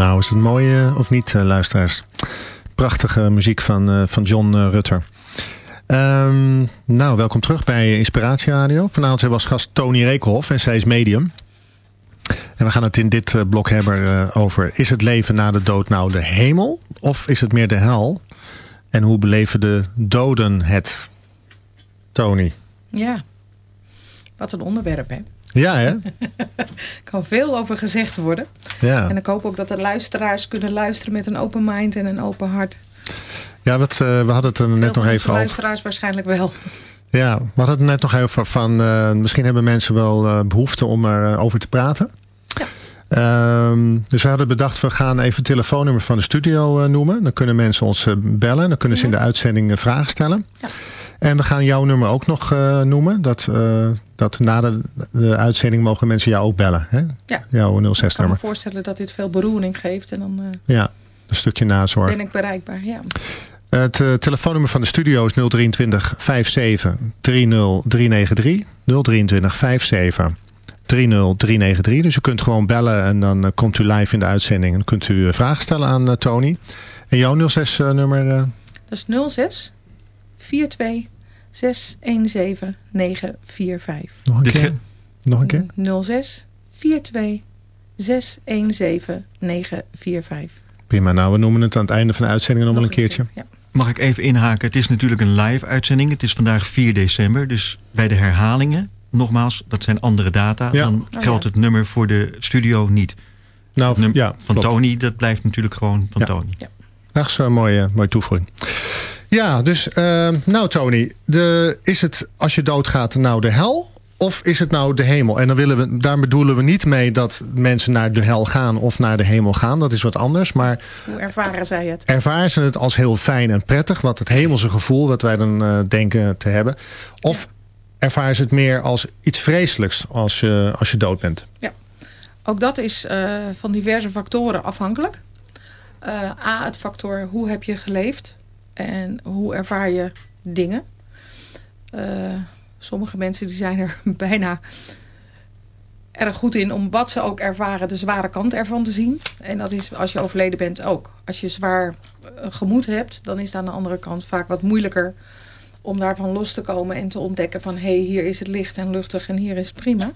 Nou, is het mooi eh, of niet, eh, luisteraars? Prachtige muziek van, eh, van John Rutter. Ehm, nou, welkom terug bij Inspiratie Radio. Vanavond hebben we als gast Tony Rekelhoff en zij is medium. En we gaan het in dit blok hebben over... is het leven na de dood nou de hemel of is het meer de hel? En hoe beleven de doden het? Tony. Ja, wat een onderwerp hè. Ja, hè? Er kan veel over gezegd worden. Ja, En ik hoop ook dat de luisteraars kunnen luisteren met een open mind en een open hart. ja wat, eh, we hadden het er net nog even over. luisteraars waarschijnlijk wel. Ja, we hadden het net nog even van... eh, misschien hebben mensen wel eh, behoefte om erover over te praten. Ja. Ehm, dus we hadden bedacht, we gaan even het telefoonnummer van de studio noemen. Dan kunnen mensen ons bellen. Dan kunnen ze in de uitzending vragen stellen. Ja. En we gaan jouw nummer ook nog noemen. Dat, dat na de, de uitzending mogen mensen jou ook bellen. Hè? Ja. Jouw Ik kan me 06-nummer. voorstellen dat dit veel beroering geeft en dan eh, Ja, een stukje nazorg. ben ik bereikbaar. Ja. Het eh, telefoonnummer van de studio is 023 57 30 393. 023 57 30 393. Dus u kunt gewoon bellen en dan eh, komt u live in de uitzending. En kunt u vragen stellen aan Tony. En jouw 06-nummer? Dat is 06 42 617 945. nog een keer? Nog een keer? 06 42 617 945. Prima. Nou, we noemen het aan het einde van de uitzending nog wel een keertje. Ja. Mag ik even inhaken? Het is natuurlijk een live uitzending. Het is vandaag 4 december. Dus bij de herhalingen, nogmaals, dat zijn andere data. Ja. Dan Oh, geldt het nummer voor de studio niet. Nou, Het nummer ja, van klopt. Tony, dat blijft natuurlijk gewoon van Ja. Tony. Ach, zo'n mooie, mooie toevoeging. Ja, dus eh, nou Tony, de, is het als je doodgaat nou de hel of is het nou de hemel? En dan willen we, daar bedoelen we niet mee dat mensen naar de hel gaan of naar de hemel gaan. Dat is wat anders. Maar Hoe ervaren zij het? ervaren ze het als heel fijn en prettig, wat het hemelse gevoel wat wij dan eh, denken te hebben. Of ervaren ze het meer als iets vreselijks als je, als je dood bent? Ook dat is eh, van diverse factoren afhankelijk. Eh, A, het factor hoe heb je geleefd en hoe ervaar je dingen. Eh, sommige mensen die zijn er bijna erg goed in om wat ze ook ervaren de zware kant ervan te zien. En dat is als je overleden bent ook. Als je zwaar eh, gemoed hebt, dan is het aan de andere kant vaak wat moeilijker om daarvan los te komen en te ontdekken van hé, hey, hier is het licht en luchtig en hier is het prima.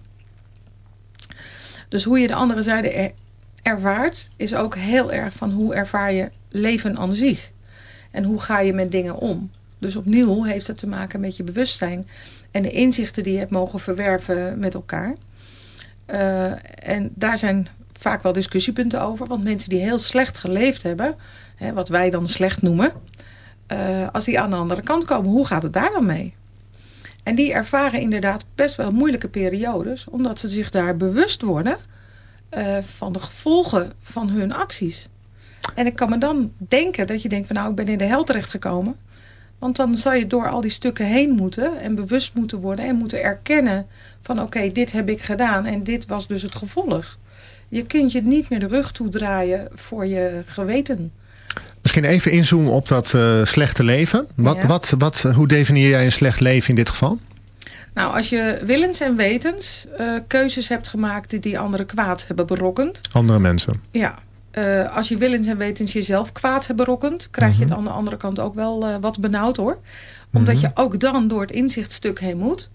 Dus hoe je de andere zijde er- ervaart, is ook heel erg van hoe ervaar je leven aan zich. En hoe ga je met dingen om. Dus opnieuw heeft het te maken met je bewustzijn en de inzichten die je hebt mogen verwerven met elkaar. Eh, en daar zijn vaak wel discussiepunten over. Want mensen die heel slecht geleefd hebben, hè, wat wij dan slecht noemen, eh, als die aan de andere kant komen, hoe gaat het daar dan mee? En die ervaren inderdaad best wel moeilijke periodes, omdat ze zich daar bewust worden eh, van de gevolgen van hun acties. En ik kan me dan denken dat je denkt van nou, ik ben in de hel terechtgekomen. Want dan zal je door al die stukken heen moeten en bewust moeten worden en moeten erkennen van oké, dit heb ik gedaan en dit was dus het gevolg. Je kunt je niet meer de rug toedraaien voor je geweten. Misschien even inzoomen op dat eh, slechte leven. Wat, Ja. wat, wat, hoe definieer jij een slecht leven in dit geval? Nou, als je willens en wetens eh, keuzes hebt gemaakt die die anderen kwaad hebben berokkend. Andere mensen. Ja, eh, als je willens en wetens jezelf kwaad hebt berokkend, krijg je Mhm. het aan de andere kant ook wel eh, wat benauwd hoor. Omdat Mhm. je ook dan door het inzichtstuk heen moet.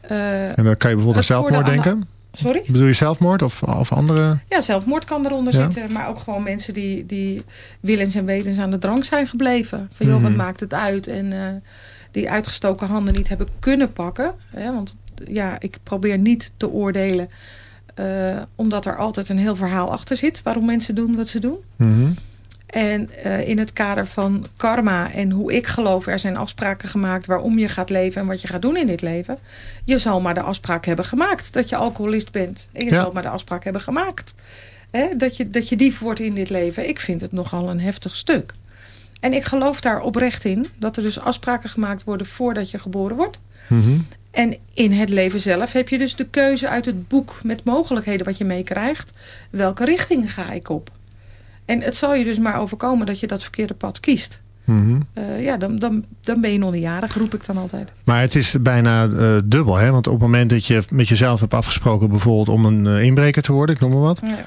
Eh, En dan kan je bijvoorbeeld aan de zelfmoord denken. sorry? Bedoel je zelfmoord of, of andere? Ja, zelfmoord kan eronder Ja. zitten. Maar ook gewoon mensen die, die willens en wetens aan de drank zijn gebleven. Van joh, Mhm. wat maakt het uit? En die uitgestoken handen niet hebben kunnen pakken. Hè? Want ja, ik probeer niet te oordelen. Eh, omdat er altijd een heel verhaal achter zit. Waarom mensen doen wat ze doen. Mhm. En eh, in het kader van karma en hoe ik geloof, er zijn afspraken gemaakt waarom je gaat leven en wat je gaat doen in dit leven. Je zal maar de afspraak hebben gemaakt dat je alcoholist bent. En je Ja. zal maar de afspraak hebben gemaakt hè, dat, je, dat je dief wordt in dit leven. Ik vind het nogal een heftig stuk. En ik geloof daar oprecht in dat er dus afspraken gemaakt worden voordat je geboren wordt. Mhm. En in het leven zelf heb je dus de keuze uit het boek met mogelijkheden wat je meekrijgt. Welke richting ga ik op? En het zal je dus maar overkomen dat je dat verkeerde pad kiest. Mhm. Eh, ja, dan, dan, dan ben je jarig, roep ik dan altijd. Maar het is bijna eh, dubbel. Hè? Want op het moment dat je met jezelf hebt afgesproken... bijvoorbeeld om een eh, inbreker te worden, ik noem maar wat. Ja.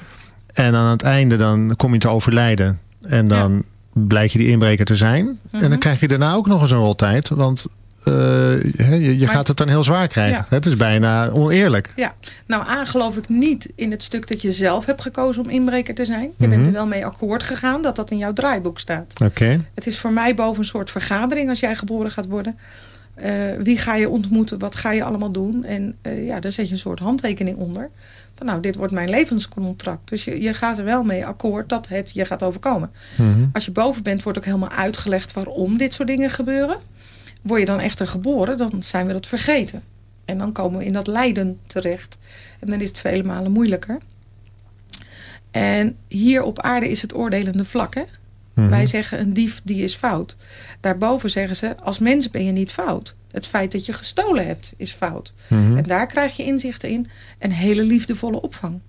En aan het einde dan kom je te overlijden. En dan blijkt je die inbreker te zijn. En dan Mhm. krijg je daarna ook nog eens een roltijd. Want eh, je, je Maar- gaat het dan heel zwaar krijgen. Ja. Het is bijna oneerlijk. Ja, nou A geloof ik niet in het stuk dat je zelf hebt gekozen om inbreker te zijn. Je Mhm. bent er wel mee akkoord gegaan dat dat in jouw draaiboek staat. Oké. Het is voor mij boven een soort vergadering als jij geboren gaat worden. Eh, wie ga je ontmoeten? Wat ga je allemaal doen? En eh, ja, daar zet je een soort handtekening onder. Van nou, dit wordt mijn levenscontract. Dus je, je gaat er wel mee akkoord dat het je gaat overkomen. Mhm. Als je boven bent, wordt ook helemaal uitgelegd waarom dit soort dingen gebeuren. Word je dan echter geboren, dan zijn we dat vergeten. En dan komen we in dat lijden terecht. En dan is het vele malen moeilijker. En hier op aarde is het oordelende vlak. Hè? Mhm. Wij zeggen een dief die is fout. Daarboven zeggen ze als mens ben je niet fout. Het feit dat je gestolen hebt is fout. Mhm. En daar krijg je inzichten in. En hele liefdevolle opvang.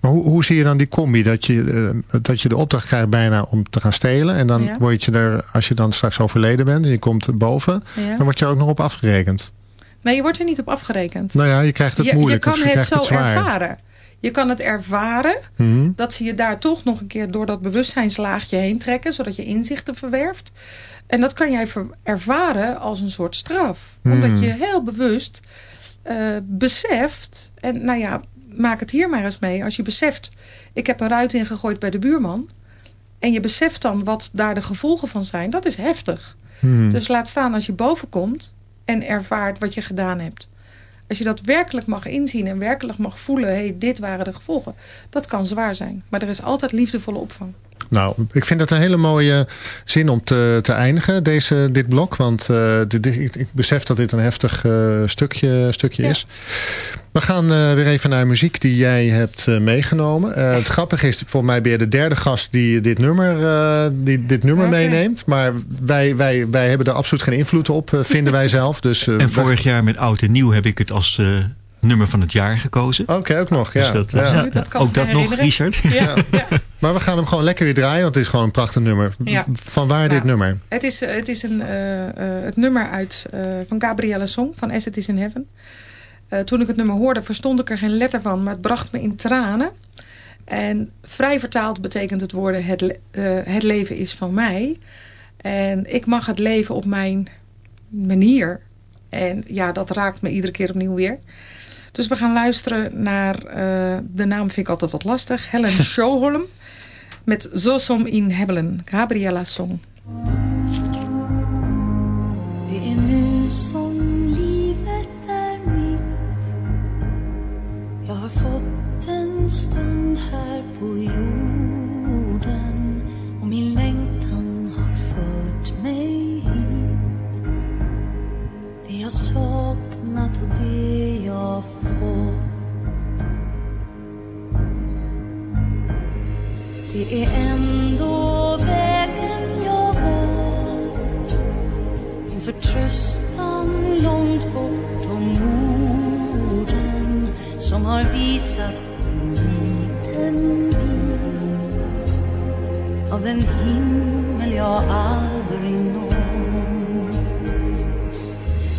Maar hoe, hoe zie je dan die combi? Dat je, eh, dat je de opdracht krijgt bijna om te gaan stelen. En dan Ja. word je er, als je dan straks overleden bent en je komt boven. Ja? Dan word je er ook nog op afgerekend. Maar je wordt er niet op afgerekend. Nou ja, je krijgt het je, je moeilijk. kan of je het zo het ervaren. Je kan het ervaren Mhm. dat ze je daar toch nog een keer door dat bewustzijnslaagje heen trekken, zodat je inzichten verwerft. En dat kan jij ervaren als een soort straf. Hmm. Omdat je heel bewust eh, beseft, en nou ja, maak het hier maar eens mee. Als je beseft, ik heb een ruit ingegooid bij de buurman. En je beseft dan wat daar de gevolgen van zijn. Dat is heftig. Mhm. Dus laat staan als je boven komt en ervaart wat je gedaan hebt. Als je dat werkelijk mag inzien en werkelijk mag voelen, hé, hey, dit waren de gevolgen. Dat kan zwaar zijn. Maar er is altijd liefdevolle opvang. Nou, ik vind dat een hele mooie zin om te, te eindigen, deze, dit blok. Want eh, dit, dit- ik, ik besef dat dit een heftig eh, stukje, stukje Ja. is. We gaan eh, weer even naar muziek die jij hebt eh, meegenomen. Eh, het grappige is, volgens mij ben je de derde gast die dit nummer, eh, die dit nummer meeneemt. Maar wij, wij, wij hebben er absoluut geen invloed op, vinden wij zelf. Dus, eh, En wij- vorig jaar met Oud en Nieuw heb ik het als eh, nummer van het jaar gekozen. Oké, ook nog. Ja. Dus dat, ja. ja, Dat kan ook dat nog. Richard. Ja, ja. Maar we gaan hem gewoon lekker weer draaien, want het is gewoon een prachtig nummer. Ja. Van waar dit nummer? Het is, eh, het, is een, eh, eh, het nummer uit, van Gabriella Song van As It Is in Heaven. Toen ik het nummer hoorde, verstond ik er geen letter van, maar het bracht me in tranen. En vrij vertaald betekent het woorden: het, le- het leven is van mij. En ik mag het leven op mijn manier. En ja, dat raakt me iedere keer opnieuw weer. Dus we gaan luisteren naar, de naam vind ik altijd wat lastig, Helen Sjöholm. Met Zo som in Hebelen, Gabriella Song. Det är ändå vägen jag valt en förtröstan långt bortom orden som har visat en liten bit av den himmel jag aldrig nått.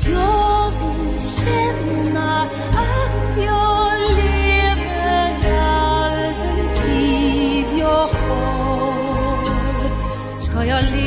Jag vill känna voy a.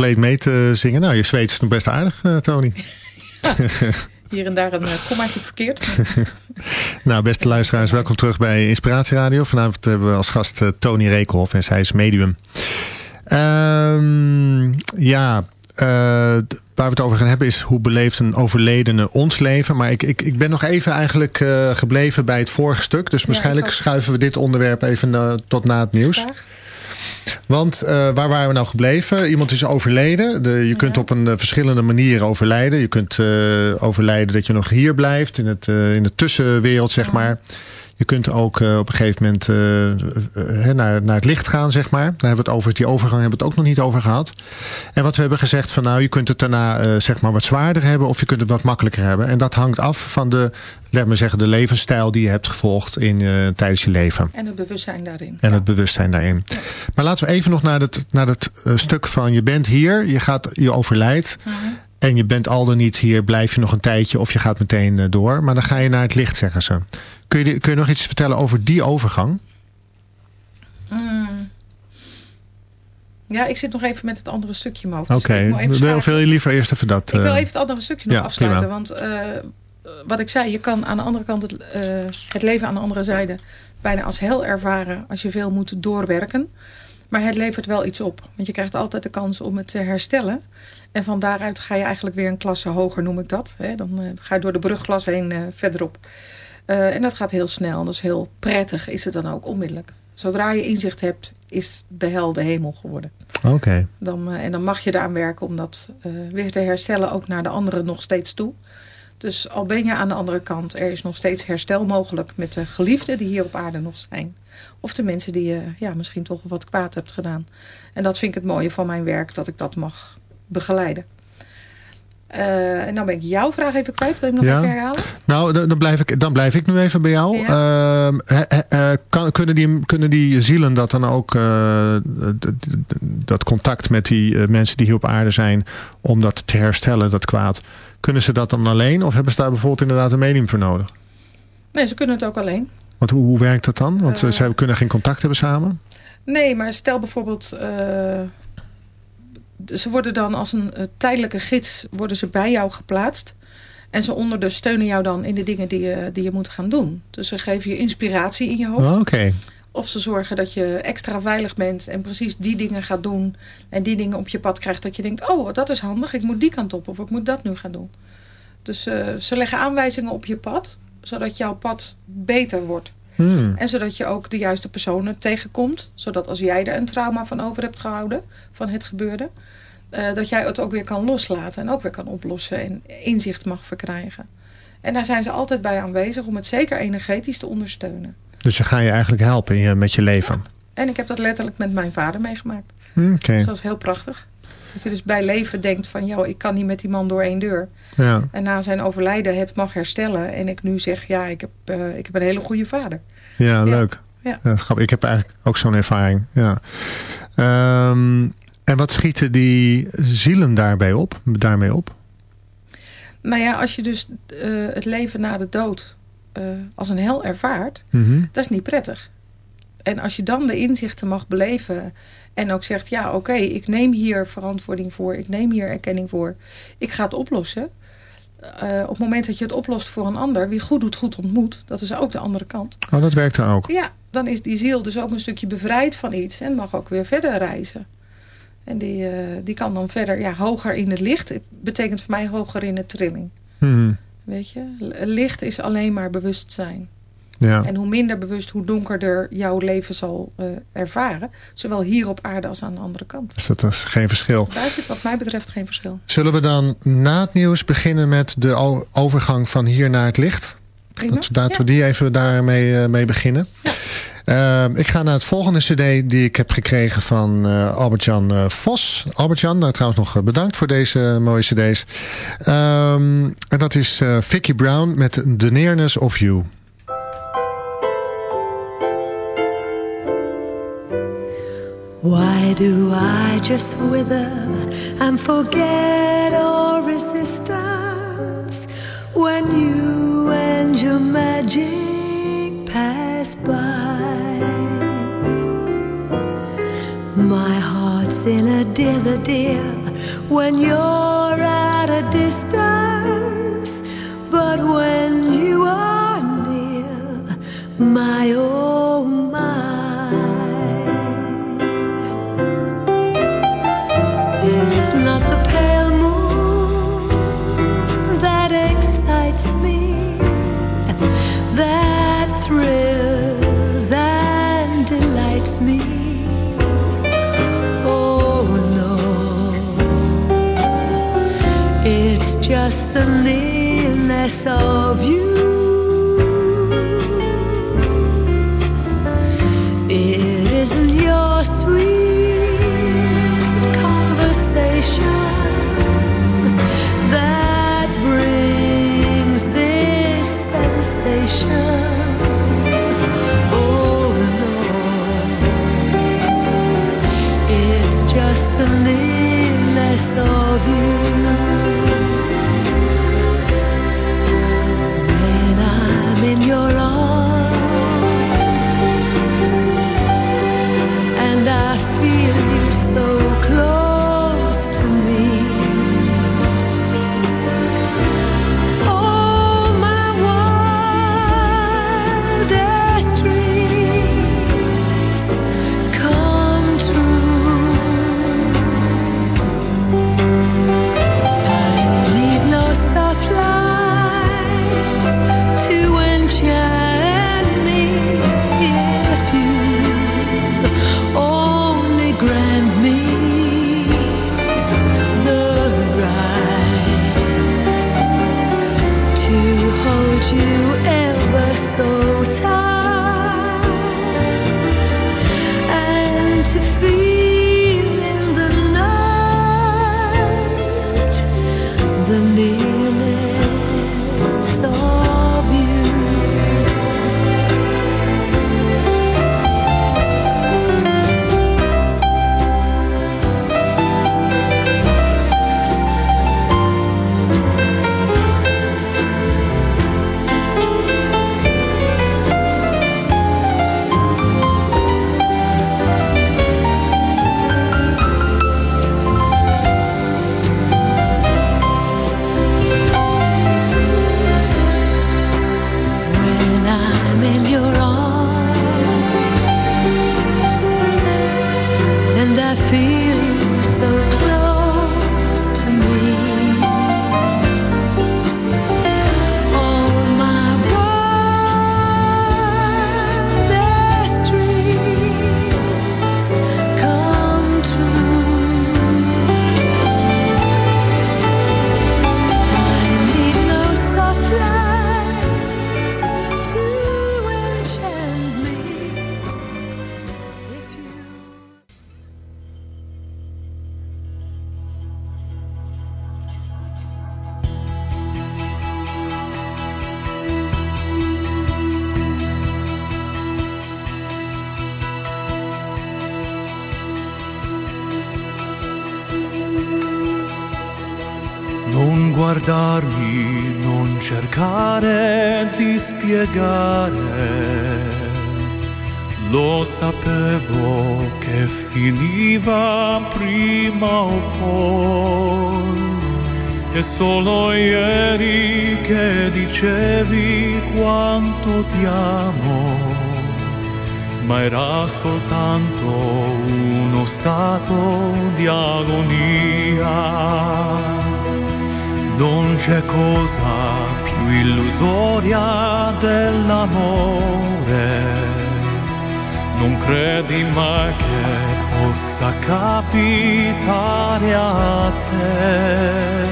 compleet mee te zingen. Nou, je zweet is nog best aardig, uh, Tony. Hier en daar een uh, kommaatje verkeerd. nou, beste luisteraars, welkom terug bij Inspiratie Radio. Vanavond hebben we als gast Tony Rekelhoff en zij is medium. Um, ja, waar we het over gaan hebben is hoe beleeft een overledene ons leven. Maar ik, ik, ik ben nog even eigenlijk gebleven bij het vorige stuk. Dus waarschijnlijk ja, schuiven we dit onderwerp even tot na het nieuws. Graag. Want uh, waar waren we nou gebleven? Iemand is overleden. De, je ja. kunt op een verschillende manier overlijden. Je kunt overlijden dat je nog hier blijft. In, het, in de tussenwereld, zeg ja. maar. Je kunt ook uh, op een gegeven moment uh, uh, naar, naar het licht gaan, zeg maar. Daar hebben we het over, die overgang hebben we het ook nog niet over gehad. En wat we hebben gezegd van nou, je kunt het daarna zeg maar wat zwaarder hebben of je kunt het wat makkelijker hebben. En dat hangt af van de, laat me zeggen, de levensstijl die je hebt gevolgd in, tijdens je leven. En het bewustzijn daarin. En ja. het bewustzijn daarin. Ja. Maar laten we even nog naar het, naar het stuk van je bent hier, je, gaat, je overlijdt. -huh. En je bent al dan niet hier, blijf je nog een tijdje of je gaat meteen door. Maar dan ga je naar het licht, zeggen ze. Kun je, kun je nog iets vertellen over die overgang? Mm. Ja, ik zit nog even met het andere stukje in mijn hoofd. Oké, okay. dus wil je liever eerst even dat... Ik wil even het andere stukje nog ja, afsluiten. Prima. Want uh, wat ik zei, je kan aan de andere kant het, uh, het leven aan de andere zijde bijna als hel ervaren als je veel moet doorwerken. Maar het levert wel iets op. Want je krijgt altijd de kans om het te herstellen. En van daaruit ga je eigenlijk weer een klasse hoger, noem ik dat. Dan uh, ga je door de brugglas heen uh, verderop. Uh, en dat gaat heel snel. En dat is heel prettig, is het dan ook onmiddellijk. Zodra je inzicht hebt, is de hel de hemel geworden. Oké. Okay. Dan, en dan mag je eraan werken om dat weer te herstellen, ook naar de anderen nog steeds toe. Dus al ben je aan de andere kant, er is nog steeds herstel mogelijk met de geliefden die hier op aarde nog zijn. Of de mensen die je ja, misschien toch wat kwaad hebt gedaan. En dat vind ik het mooie van mijn werk, dat ik dat mag begeleiden. Uh, en dan ben ik jouw vraag even kwijt. Wil je hem nog ja. even herhalen? Nou, dan, blijf ik, dan blijf ik nu even bij jou. Ja. Uh, he, he, kan, kunnen, die, kunnen die zielen dat dan ook, uh, dat contact met die mensen die hier op aarde zijn, om dat te herstellen, dat kwaad, kunnen ze dat dan alleen? Of hebben ze daar bijvoorbeeld inderdaad een medium voor nodig? Nee, ze kunnen het ook alleen. Want hoe, hoe werkt dat dan? Want ze kunnen geen contact hebben samen? Nee, maar stel bijvoorbeeld ze worden dan als een uh, tijdelijke gids worden ze bij jou geplaatst. En ze ondersteunen jou dan in de dingen die je, die je moet gaan doen. Dus ze geven je inspiratie in je hoofd. Oh, okay. Of ze zorgen dat je extra veilig bent en precies die dingen gaat doen. En die dingen op je pad krijgt dat je denkt, oh dat is handig, ik moet die kant op of ik moet dat nu gaan doen. Dus uh, ze leggen aanwijzingen op je pad, zodat jouw pad beter wordt. Hmm. En zodat je ook de juiste personen tegenkomt. Zodat als jij er een trauma van over hebt gehouden, van het gebeurde, uh, dat jij het ook weer kan loslaten en ook weer kan oplossen en inzicht mag verkrijgen. En daar zijn ze altijd bij aanwezig om het zeker energetisch te ondersteunen. Dus ze gaan je eigenlijk helpen in je, met je leven? Ja. En ik heb dat letterlijk met mijn vader meegemaakt. Hmm, okay. Dus dat is heel prachtig. Dat je dus bij leven denkt van, joh, ik kan niet met die man door één deur. Ja. En na zijn overlijden het mag herstellen. En ik nu zeg, ja, ik heb, uh, ik heb een hele goede vader. Ja, leuk. Ja. Ik heb eigenlijk ook zo'n ervaring. Ja. Um, en wat schieten die zielen daarbij op, daarmee op? Nou ja, als je dus uh, het leven na de dood uh, als een hel ervaart, mm -hmm. dat is niet prettig. En als je dan de inzichten mag beleven en ook zegt, ja oké, okay, ik neem hier verantwoording voor, ik neem hier erkenning voor, ik ga het oplossen. Uh, op het moment dat je het oplost voor een ander, wie goed doet, goed ontmoet, dat is ook de andere kant. Oh, dat werkt er ook? Ja, dan is die ziel dus ook een stukje bevrijd van iets en mag ook weer verder reizen. En die, uh, die kan dan verder ja, hoger in het licht. Betekent voor mij hoger in de trilling. Hmm. Weet je? Licht is alleen maar bewustzijn. Ja. En hoe minder bewust, hoe donkerder jouw leven zal uh, ervaren. Zowel hier op aarde als aan de andere kant. Dus dat is geen verschil. Daar zit wat mij betreft geen verschil. Zullen we dan na het nieuws beginnen met de overgang van hier naar het licht? Prima. Dat, dat ja. we die even daarmee uh, mee beginnen. Ja. Uh, ik ga naar het volgende cd die ik heb gekregen van uh, Albert-Jan uh, Vos. Albert-Jan, nou, trouwens nog bedankt voor deze mooie cd's. Um, en dat is Vicky Brown met The Nearness of You. Why do I just wither and forget all resistance when you and your magic My heart's in a dither, dear, when you're at a distance. But when you are near, my own. Non guardarmi, non cercare di spiegare. Lo sapevo che finiva prima o poi. E solo ieri che dicevi quanto ti amo. Ma era soltanto uno stato di agonia. Non c'è cosa più illusoria dell'amore. Non credi mai che possa capitare a te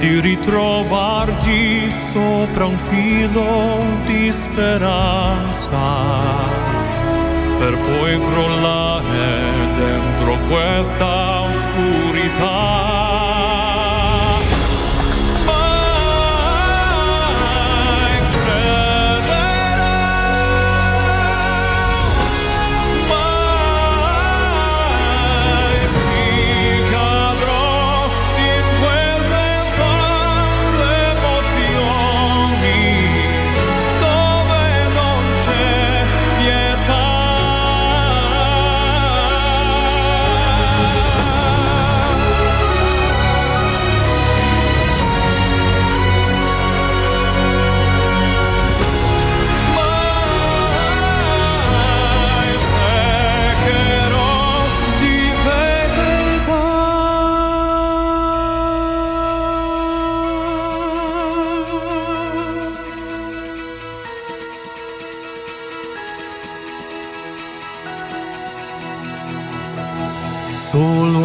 di ritrovarti sopra un filo di speranza per poi crollare dentro questa oscurità.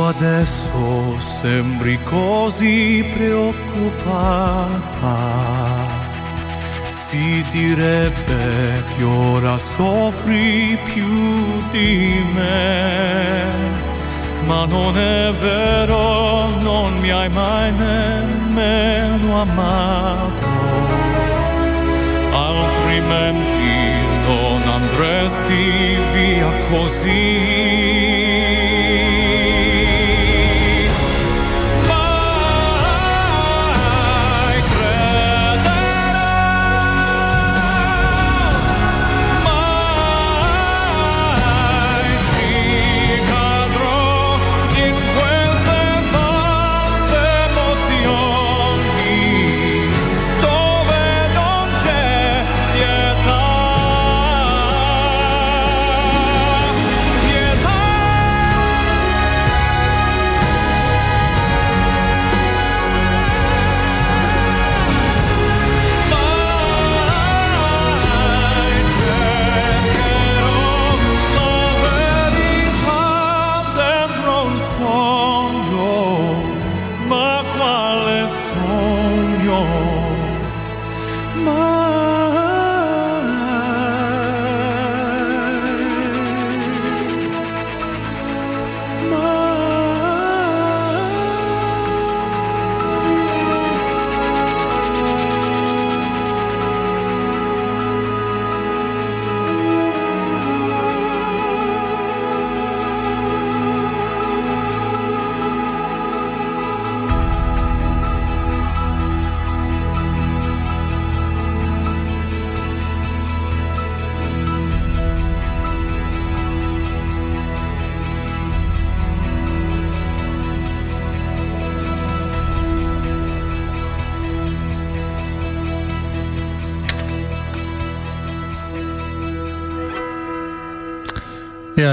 Adesso sembri così preoccupata. Si direbbe che ora soffri più di me, ma non è vero, non mi hai mai nemmeno amato, altrimenti non andresti via così.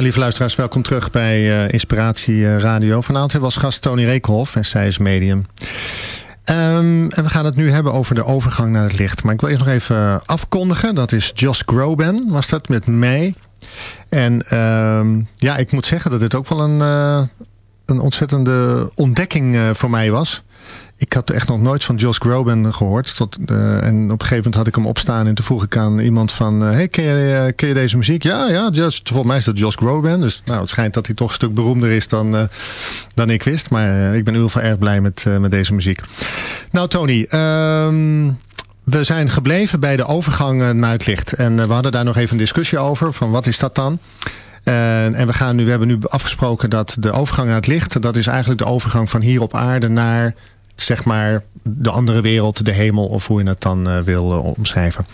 Lieve luisteraars, welkom terug bij eh, Inspiratie eh, Radio. Vanavond hebben we als gast Tony Reekhoff en zij is medium. Ehm, en we gaan het nu hebben over de overgang naar het licht. Maar ik wil eerst nog even afkondigen. Dat is Josh Groban, was dat met mij. En ehm, ja, ik moet zeggen dat dit ook wel een, eh, een ontzettende ontdekking voor mij was. Ik had echt nog nooit van Josh Groban gehoord. Tot, eh, en op een gegeven moment had ik hem opstaan en toen vroeg ik aan iemand van... hey, ken je, eh, ken je deze muziek? Ja, ja, Josh, volgens mij is dat Josh Groban. Dus nou, het schijnt dat hij toch een stuk beroemder is dan, eh, dan ik wist. Maar eh, ik ben in ieder geval erg blij met, eh, met deze muziek. Nou Tony, ehm, we zijn gebleven bij de overgang eh, naar het licht. En eh, we hadden daar nog even een discussie over. Van wat is dat dan? En we, gaan nu, we hebben nu afgesproken dat de overgang naar het licht... dat is eigenlijk de overgang van hier op aarde naar zeg maar de andere wereld, de hemel... of hoe je het dan eh, wil eh, omschrijven.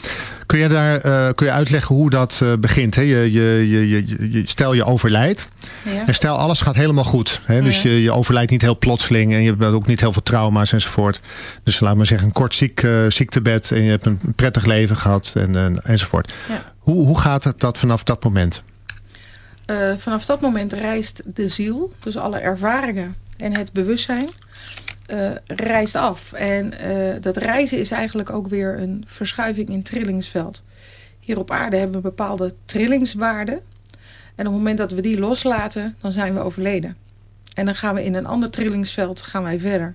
Kun je, daar, eh, kun je uitleggen hoe dat begint? Hè? Je, je, je, je, stel je overlijdt Ja. en stel alles gaat helemaal goed. Hè? Dus Ja. je, je overlijdt niet heel plotseling en je hebt ook niet heel veel trauma's enzovoort. Dus laat maar zeggen een kort ziek, ziektebed en je hebt een prettig leven gehad en, en, enzovoort. Ja. Hoe, hoe gaat het dat vanaf dat moment? Vanaf dat moment reist de ziel, dus alle ervaringen en het bewustzijn, eh, reist af. En eh, dat reizen is eigenlijk ook weer een verschuiving in trillingsveld. Hier op aarde hebben we bepaalde trillingswaarden. En op het moment dat we die loslaten, dan zijn we overleden. En dan gaan we in een ander trillingsveld gaan wij verder.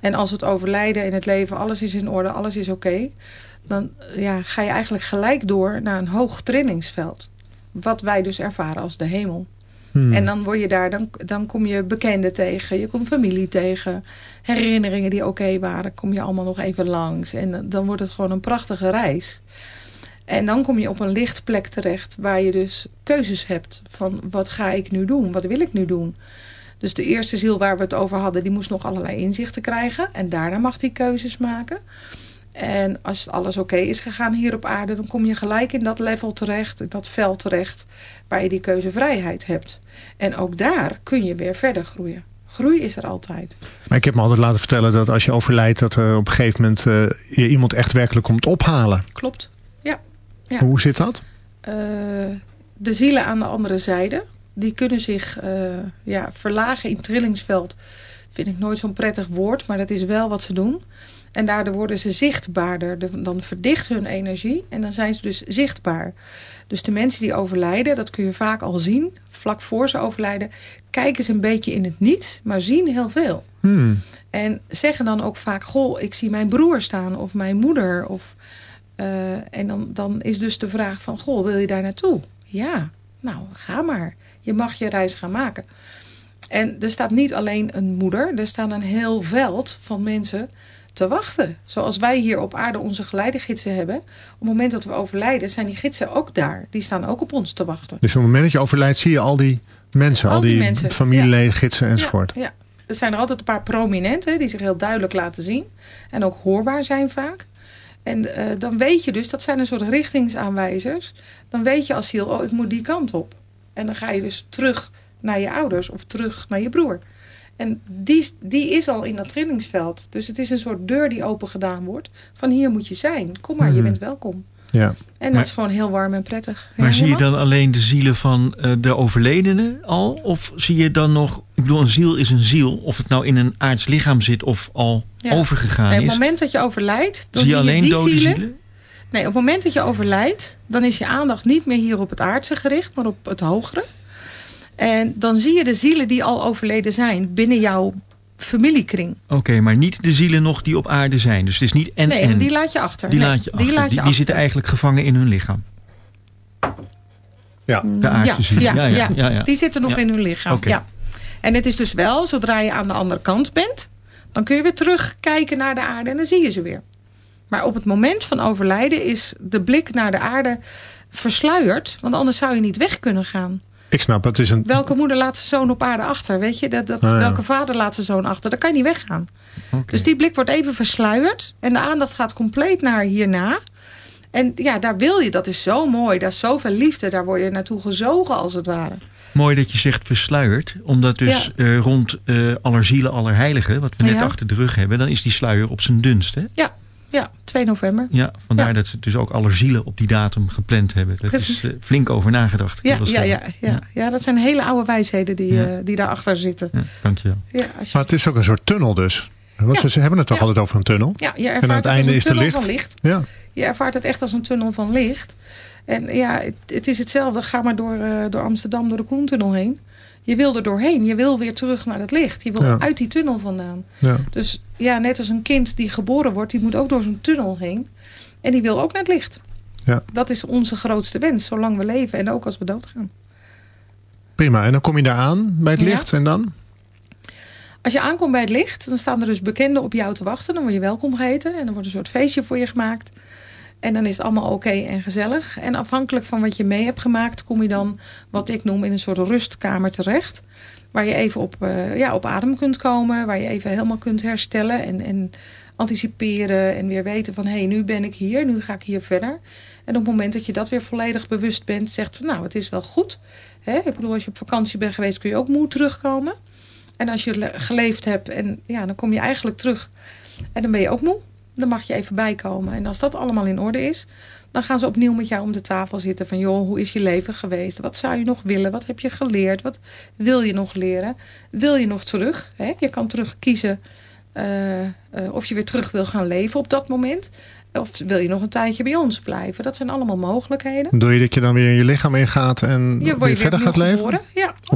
En als het overlijden in het leven, alles is in orde, alles is oké... dan ja, ga je eigenlijk gelijk door naar een hoog trillingsveld. Wat wij dus ervaren als de hemel. Hmm. En dan word je daar, dan, dan kom je bekenden tegen, je komt familie tegen, herinneringen die oké waren, kom je allemaal nog even langs. En dan- wordt het gewoon een prachtige reis. En dan kom je op een lichtplek terecht waar je dus keuzes hebt van wat ga ik nu doen, wat wil ik nu doen. Dus de eerste ziel waar we het over hadden, die moest nog allerlei inzichten krijgen. En daarna mag die keuzes maken. En als alles oké is gegaan hier op aarde, dan kom je gelijk in dat level terecht, in dat veld terecht, waar je die keuzevrijheid hebt. En ook daar kun je weer verder groeien. Groei is er altijd. Maar ik heb me altijd laten vertellen dat als je overlijdt... dat er op een gegeven moment eh, je iemand echt werkelijk komt ophalen. Klopt. Ja. Ja. Hoe zit dat? Eh, de zielen aan de andere zijde, die kunnen zich eh, ja, verlagen in trillingsveld. Vind ik nooit zo'n prettig woord, maar dat is wel wat ze doen. En daardoor worden ze zichtbaarder. De- Dan verdicht hun energie en dan zijn ze dus zichtbaar. Dus de mensen die overlijden, dat kun je vaak al zien. Vlak voor ze overlijden, kijken ze een beetje in het niets, maar zien heel veel. Hmm. En zeggen dan ook vaak, goh, ik zie mijn broer staan of mijn moeder. Of, eh, en dan, dan is dus de vraag van, goh, wil je daar naartoe? Ja, nou, ga maar. Je mag je reis gaan maken. En er staat niet alleen een moeder, er staat een heel veld van mensen te wachten. Zoals wij hier op aarde onze geleidegidsen hebben. Op het moment dat we overlijden, zijn die gidsen ook daar. Die staan ook op ons te wachten. Dus op het moment dat je overlijdt, zie je al die mensen, al, Al die familieleden, gidsen enzovoort. Ja, ja. Er zijn er altijd een paar prominenten die zich heel duidelijk laten zien. En ook hoorbaar zijn vaak. En eh, dan weet je dus, dat zijn een soort richtingsaanwijzers. Dan weet je als ziel, oh ik moet die kant op. En dan ga je dus terug naar je ouders of terug naar je broer. En die, die is al in dat trillingsveld. Dus het is een soort deur die open gedaan wordt. Van hier moet je zijn. Kom maar, je Mhm. bent welkom. Ja. En Maar- dat is gewoon heel warm en prettig. Maar zie je dan alleen de zielen van eh, de overledene al? Of zie je dan nog... Ik bedoel, een ziel is een ziel. Of het nou in een aards lichaam zit of al Ja. overgegaan Nee, op is. het moment dat je overlijdt, dan zie je zie je alleen die dode zielen. zielen? Nee, op het moment dat je overlijdt, dan is je aandacht niet meer hier op het aardse gericht, maar op het hogere. En dan zie je de zielen die al overleden zijn binnen jouw familiekring. Oké, maar niet de zielen nog die op aarde zijn. Dus het is niet en nee, en. die laat je achter. Die Nee, laat je achter. Die, laat je die, die achter. zitten eigenlijk gevangen in hun lichaam. Ja. De aardse ja, zielen. ja, Ja, ja, ja. ja, ja. Die zitten nog Ja. in hun lichaam. Oké. Ja. En het is dus wel, zodra je aan de andere kant bent, dan kun je weer terugkijken naar de aarde en dan zie je ze weer. Maar op het moment van overlijden is de blik naar de aarde versluierd, want anders zou je niet weg kunnen gaan. Ik snap, het is een... Welke moeder laat zijn zoon op aarde achter? Weet je, dat, dat, Ah, ja. welke vader laat zijn zoon achter? Dan kan je niet weggaan. Dus die blik wordt even versluierd. En de aandacht gaat compleet naar hierna. En ja, daar wil je. Dat is zo mooi. Daar is zoveel liefde. Daar word je naartoe gezogen als het ware. Mooi dat je zegt versluierd. Omdat dus eh, rond eh allerzielen, allerheiligen... wat we net Ja. achter de rug hebben... dan is die sluier op zijn dunst. Hè? Ja, ja 2 november. Ja, vandaar Ja. dat ze dus ook allerzielen op die datum gepland hebben. Dat Precies. is eh, flink over nagedacht. Ja, ja, ja, ja, ja, dat zijn hele oude wijsheden die, Ja. eh, die daarachter zitten. Ja, dankjewel. Ja, als je, Maar het is ook een soort tunnel dus. Want Ja. Ze hebben het toch Ja. altijd over een tunnel? ja, je aan ervaart het het, einde als is een er tunnel licht. van licht. Ja. Je ervaart het echt als een tunnel van licht. En ja, het, het is hetzelfde. Ga maar door, eh, door Amsterdam, door de Koentunnel heen. Je wil er doorheen. Je wil weer terug naar het licht. Je wil Ja. uit die tunnel vandaan. ja. Dus ja, net als een kind die geboren wordt, die moet ook door zo'n tunnel heen. En die wil ook naar het licht. Ja. Dat is onze grootste wens, zolang we leven en ook als we doodgaan. Prima. En dan kom je daar aan bij het licht en dan? Als je aankomt bij het licht, dan staan er dus bekenden op jou te wachten. Dan word je welkom geheten en dan wordt een soort feestje voor je gemaakt. En dan is het allemaal oké en gezellig. En afhankelijk van wat je mee hebt gemaakt, kom je dan wat ik noem in een soort rustkamer terecht. Waar je even op, eh, ja, op adem kunt komen. Waar je even helemaal kunt herstellen en, en anticiperen. En weer weten van hé, hey, nu ben ik hier, nu ga ik hier verder. En op het moment dat je dat weer volledig bewust bent, zegt van nou, het is wel goed. Hè? Ik bedoel, als je op vakantie bent geweest, kun je ook moe terugkomen. En als je le- geleefd hebt, en ja, dan kom je eigenlijk terug. En dan ben je ook moe. Dan mag je even bijkomen. En als dat allemaal in orde is, dan gaan ze opnieuw met jou om de tafel zitten. Van joh, hoe is je leven geweest? Wat zou je nog willen? Wat heb je geleerd? Wat wil je nog leren? Wil je nog terug? Hè? Je kan terug kiezen eh, eh, of je weer terug wil gaan leven op dat moment. Of wil je nog een tijdje bij ons blijven? Dat zijn allemaal mogelijkheden. Doe je dat je dan weer je lichaam ingaat en Je weer verder gaat leven? geboren.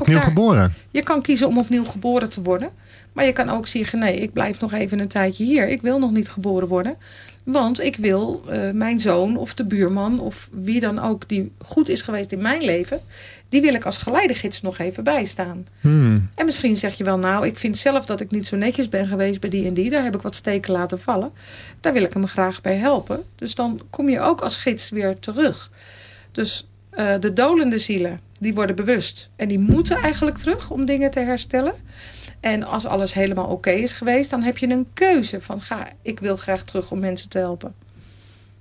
Opnieuw daar. geboren? Je kan kiezen om opnieuw geboren te worden. Maar je kan ook zeggen, nee, ik blijf nog even een tijdje hier. Ik wil nog niet geboren worden. Want ik wil eh, mijn zoon of de buurman of wie dan ook die goed is geweest in mijn leven. Die wil ik als geleidegids nog even bijstaan. Hmm. En misschien zeg je wel, nou, ik vind zelf dat ik niet zo netjes ben geweest bij die en die. Daar heb ik wat steken laten vallen. Daar wil ik hem graag bij helpen. Dus dan kom je ook als gids weer terug. Dus eh, de dolende zielen, die worden bewust. En die moeten eigenlijk terug om dingen te herstellen. En als alles helemaal oké is geweest, dan heb je een keuze van, ga, ik wil graag terug om mensen te helpen.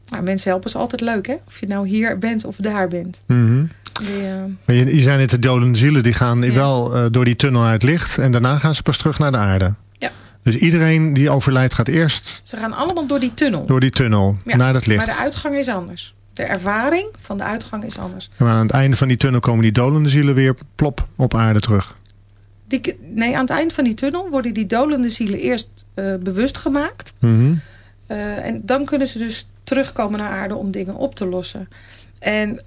Nou, mensen helpen is altijd leuk, hè? Of je nou hier bent of daar bent. Mhm. Die, eh, Maar je, je zei net, de dolende zielen die gaan Ja. wel eh, door die tunnel naar het licht. En daarna gaan ze pas terug naar de aarde. Ja. Dus iedereen die overlijdt gaat eerst ze gaan allemaal door die tunnel. door die tunnel Ja, naar het licht. Maar de uitgang is anders. De ervaring van de uitgang is anders. Maar aan het einde van die tunnel komen die dolende zielen weer plop op aarde terug. Die, nee, aan het eind van die tunnel worden die dolende zielen eerst eh, bewust gemaakt. Mhm. Uh, en dan kunnen ze dus terugkomen naar aarde om dingen op te lossen. En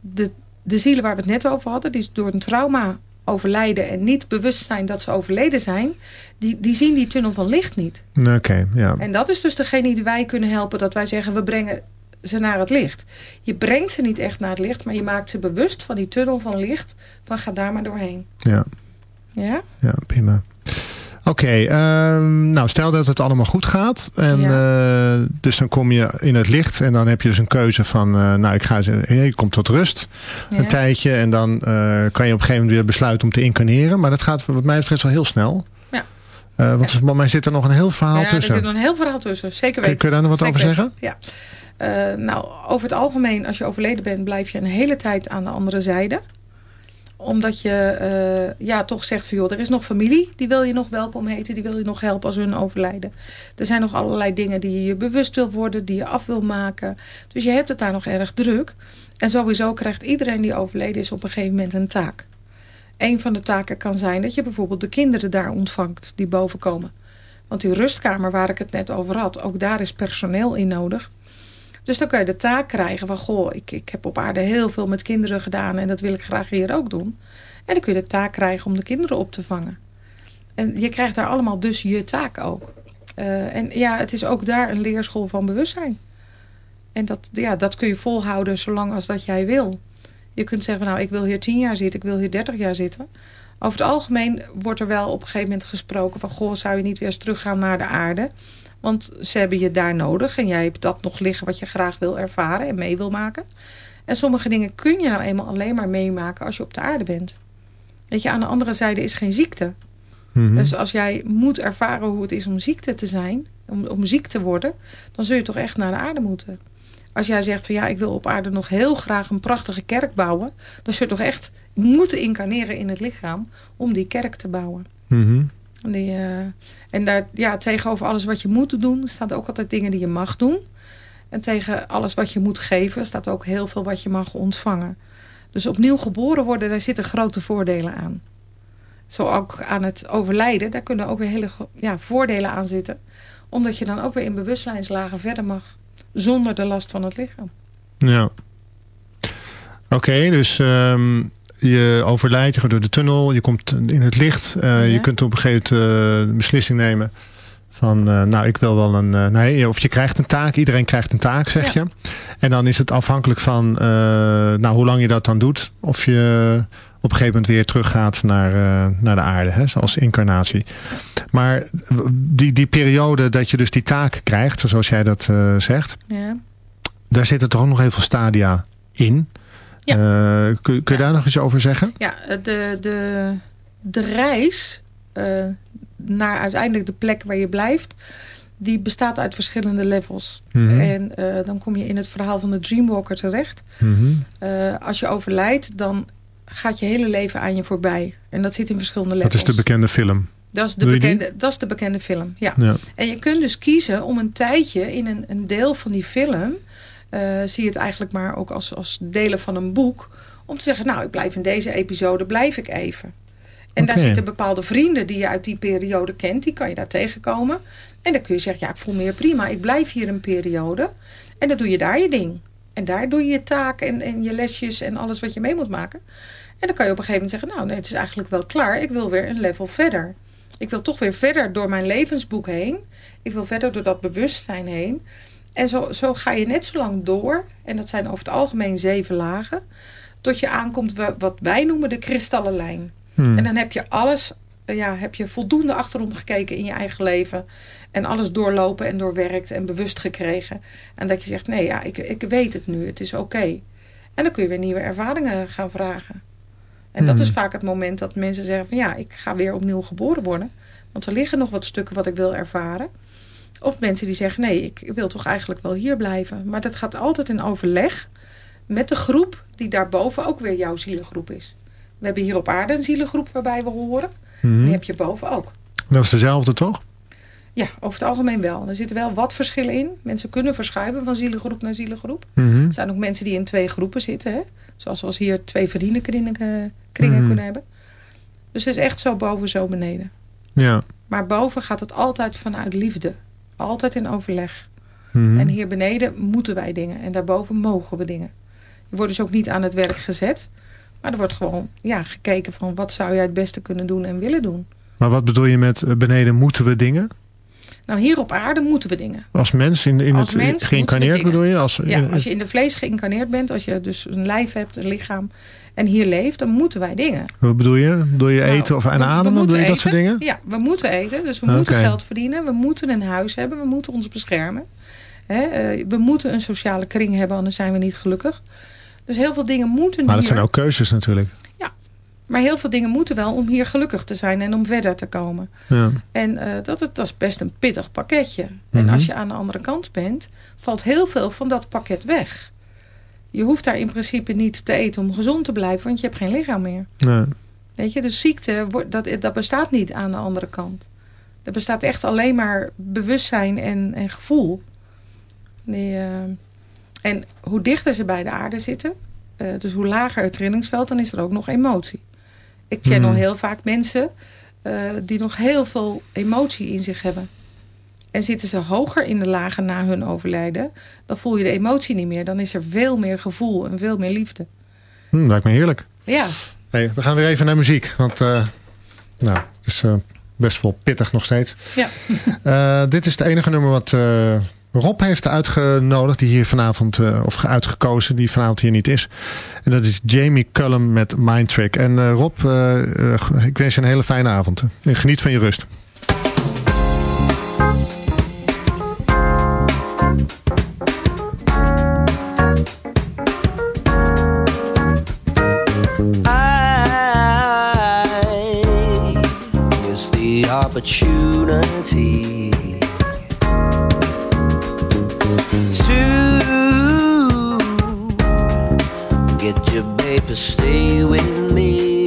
de, de zielen waar we het net over hadden, die door een trauma overlijden en niet bewust zijn dat ze overleden zijn, die, die zien die tunnel van licht niet. Oké, ja. En dat is dus degene die wij kunnen helpen, dat wij zeggen we brengen ze naar het licht. Je brengt ze niet echt naar het licht, maar je maakt ze bewust van die tunnel van licht, van ga daar maar doorheen. Ja. Ja? Ja, prima. Oké, ehm, nou stel dat het allemaal goed gaat. En, ja. uh, dus dan kom je in het licht en dan heb je dus een keuze van, uh, nou ik ga, je komt tot rust ja. een tijdje. En dan uh, kan je op een gegeven moment weer besluiten om te incarneren. Maar dat gaat wat mij betreft wel heel snel. Ja. want ja. mij zit er nog een heel verhaal ja, tussen. er zit nog een heel verhaal tussen, zeker weten. Kun, je daar nog wat zeker over weten. zeggen? Ja. nou, over het algemeen, als je overleden bent, blijf je een hele tijd aan de andere zijde omdat je uh, ja, toch zegt van joh, er is nog familie. Die wil je nog welkom heten. Die wil je nog helpen als hun overlijden. Er zijn nog allerlei dingen die je bewust wil worden. Die je af wil maken. Dus je hebt het daar nog erg druk. En sowieso krijgt iedereen die overleden is op een gegeven moment een taak. Een van de taken kan zijn dat je bijvoorbeeld de kinderen daar ontvangt. Die boven komen. Want die rustkamer waar ik het net over had. Ook daar is personeel in nodig. Dus dan kan je de taak krijgen van... goh, ik, ik heb op aarde heel veel met kinderen gedaan... en dat wil ik graag hier ook doen. En dan kun je de taak krijgen om de kinderen op te vangen. En je krijgt daar allemaal dus je taak ook. Uh, en ja, het is ook daar een leerschool van bewustzijn. En dat, ja, dat kun je volhouden zolang als dat jij wil. Je kunt zeggen, nou, ik wil hier tien jaar zitten... ik wil hier dertig jaar zitten. Over het algemeen wordt er wel op een gegeven moment gesproken... van, goh, zou je niet weer eens teruggaan naar de aarde... Want ze hebben je daar nodig en jij hebt dat nog liggen wat je graag wil ervaren en mee wil maken. En sommige dingen kun je nou eenmaal alleen maar meemaken als je op de aarde bent. Weet je, aan de andere zijde is geen ziekte. Mm -hmm. Dus als jij moet ervaren hoe het is om ziekte te zijn, om, om ziek te worden, dan zul je toch echt naar de aarde moeten. Als jij zegt van ja, ik wil op aarde nog heel graag een prachtige kerk bouwen, dan zul je toch echt moeten incarneren in het lichaam om die kerk te bouwen. Mm -hmm. Die, uh, en daar, ja, tegenover alles wat je moet doen, staat ook altijd dingen die je mag doen. En tegen alles wat je moet geven, staat ook heel veel wat je mag ontvangen. Dus opnieuw geboren worden, daar zitten grote voordelen aan. Zo ook aan het overlijden, daar kunnen ook weer hele ja, voordelen aan zitten. Omdat je dan ook weer in bewustzijnslagen verder mag. Zonder de last van het lichaam. Ja. Oké, okay, dus um, je overlijdt, je gaat door de tunnel, je komt in het licht. Uh, ja. Je kunt op een gegeven moment uh, beslissing nemen van, uh, nou ik wil wel een, nee, of je krijgt een taak, iedereen krijgt een taak zeg ja. je. En dan is het afhankelijk van, nou hoe lang je dat dan doet, of je op een gegeven moment weer teruggaat naar, naar de aarde, hè, zoals incarnatie. Maar die, die periode dat je dus die taak krijgt, zoals jij dat zegt, ja. daar zitten toch ook nog heel veel stadia in. Ja. Uh, kun, kun je ja. daar nog iets over zeggen? Ja, de, de, de reis naar uiteindelijk de plek waar je blijft... die bestaat uit verschillende levels. Mhm. Mm -hmm. En uh, dan kom je in het verhaal van de Dreamwalker terecht. Mm -hmm. als je overlijdt, dan gaat je hele leven aan je voorbij. En dat zit in verschillende levels. Dat is de bekende film. Dat is de, bekende, dat is de bekende film, ja. ja. En je kunt dus kiezen om een tijdje in een, een deel van die film... Uh, zie je het eigenlijk maar ook als, als delen van een boek. Om te zeggen, nou, ik blijf in deze episode, blijf ik even. En okay. daar zitten bepaalde vrienden die je uit die periode kent. Die kan je daar tegenkomen. En dan kun je zeggen, ja, ik voel me hier prima. Ik blijf hier een periode. En dan doe je daar je ding. En daar doe je je taak en, en je lesjes en alles wat je mee moet maken. En dan kan je op een gegeven moment zeggen, nou, nee, het is eigenlijk wel klaar. Ik wil weer een level verder. Ik wil toch weer verder door mijn levensboek heen. Ik wil verder door dat bewustzijn heen. En zo, zo ga je net zo lang door. En dat zijn over het algemeen zeven lagen. Tot je aankomt wat wij noemen de kristallenlijn. Hmm. En dan heb je alles, ja, heb je voldoende achterom gekeken in je eigen leven. En alles doorlopen en doorwerkt en bewust gekregen. En dat je zegt, nee, ja, ik, ik weet het nu. Het is oké. Okay. En dan kun je weer nieuwe ervaringen gaan vragen. En Hmm. dat is vaak het moment dat mensen zeggen van ja, ik ga weer opnieuw geboren worden. Want er liggen nog wat stukken wat ik wil ervaren. Of mensen die zeggen, nee, ik wil toch eigenlijk wel hier blijven. Maar dat gaat altijd in overleg met de groep die daarboven ook weer jouw zielengroep is. We hebben hier op aarde een zielengroep waarbij we horen. En die heb je boven ook. Dat is dezelfde toch? Ja, over het algemeen wel. Er zitten wel wat verschillen in. Mensen kunnen verschuiven van zielengroep naar zielengroep. Mhm. Er zijn ook mensen die in twee groepen zitten. Hè? Zoals we als hier twee vriendenkringen kringen Mhm. kunnen hebben. Dus het is echt zo boven, zo beneden. Ja. Maar boven gaat het altijd vanuit liefde. Altijd in overleg. Mhm. En hier beneden moeten wij dingen. En daarboven mogen we dingen. Je wordt dus ook niet aan het werk gezet. Maar er wordt gewoon ja, gekeken van wat zou jij het beste kunnen doen en willen doen. Maar wat bedoel je met eh, beneden moeten we dingen? Nou, hier op aarde moeten we dingen. Als mens in, in Als het mens geïncarneerd bedoel je? Als, Ja, in- als je in de vlees geïncarneerd bent, als je dus een lijf hebt, een lichaam en hier leeft, dan moeten wij dingen. Wat bedoel je? Bedoel je Nou, eten of aan ademen? je dat soort dingen? Ja, we moeten eten. Dus we moeten geld verdienen. We moeten een huis hebben. We moeten ons beschermen. Hè, eh, we moeten een sociale kring hebben, anders zijn we niet gelukkig. Dus heel veel dingen moeten Maar dat hier. zijn ook keuzes natuurlijk. Maar heel veel dingen moeten wel om hier gelukkig te zijn en om verder te komen. Ja. En eh, dat, is best een pittig pakketje. Mhm. En als je aan de andere kant bent, valt heel veel van dat pakket weg. Je hoeft daar in principe niet te eten om gezond te blijven, want je hebt geen lichaam meer. Nee. Weet je, dus ziekte, dat, dat bestaat niet aan de andere kant. Er bestaat echt alleen maar bewustzijn en, en gevoel. Die, eh, en hoe dichter ze bij de aarde zitten, eh, dus hoe lager het trillingsveld, dan is er ook nog emotie. Ik channel Hmm. heel vaak mensen eh, die nog heel veel emotie in zich hebben. En zitten ze hoger in de lagen na hun overlijden, dan voel je de emotie niet meer. Dan is er veel meer gevoel en veel meer liefde. Hm, lijkt me heerlijk. Ja, Hey, we gaan weer even naar muziek. Want eh, nou, het is eh, best wel pittig nog steeds. ja. Dit is het enige nummer wat Rob heeft uitgenodigd. Die hier vanavond, eh, of uitgekozen, die vanavond hier niet is. En dat is Jamie Cullum met Mind Trick. En eh, Rob, eh, ik wens je een hele fijne avond. En geniet van je rust. Opportunity to stay with me.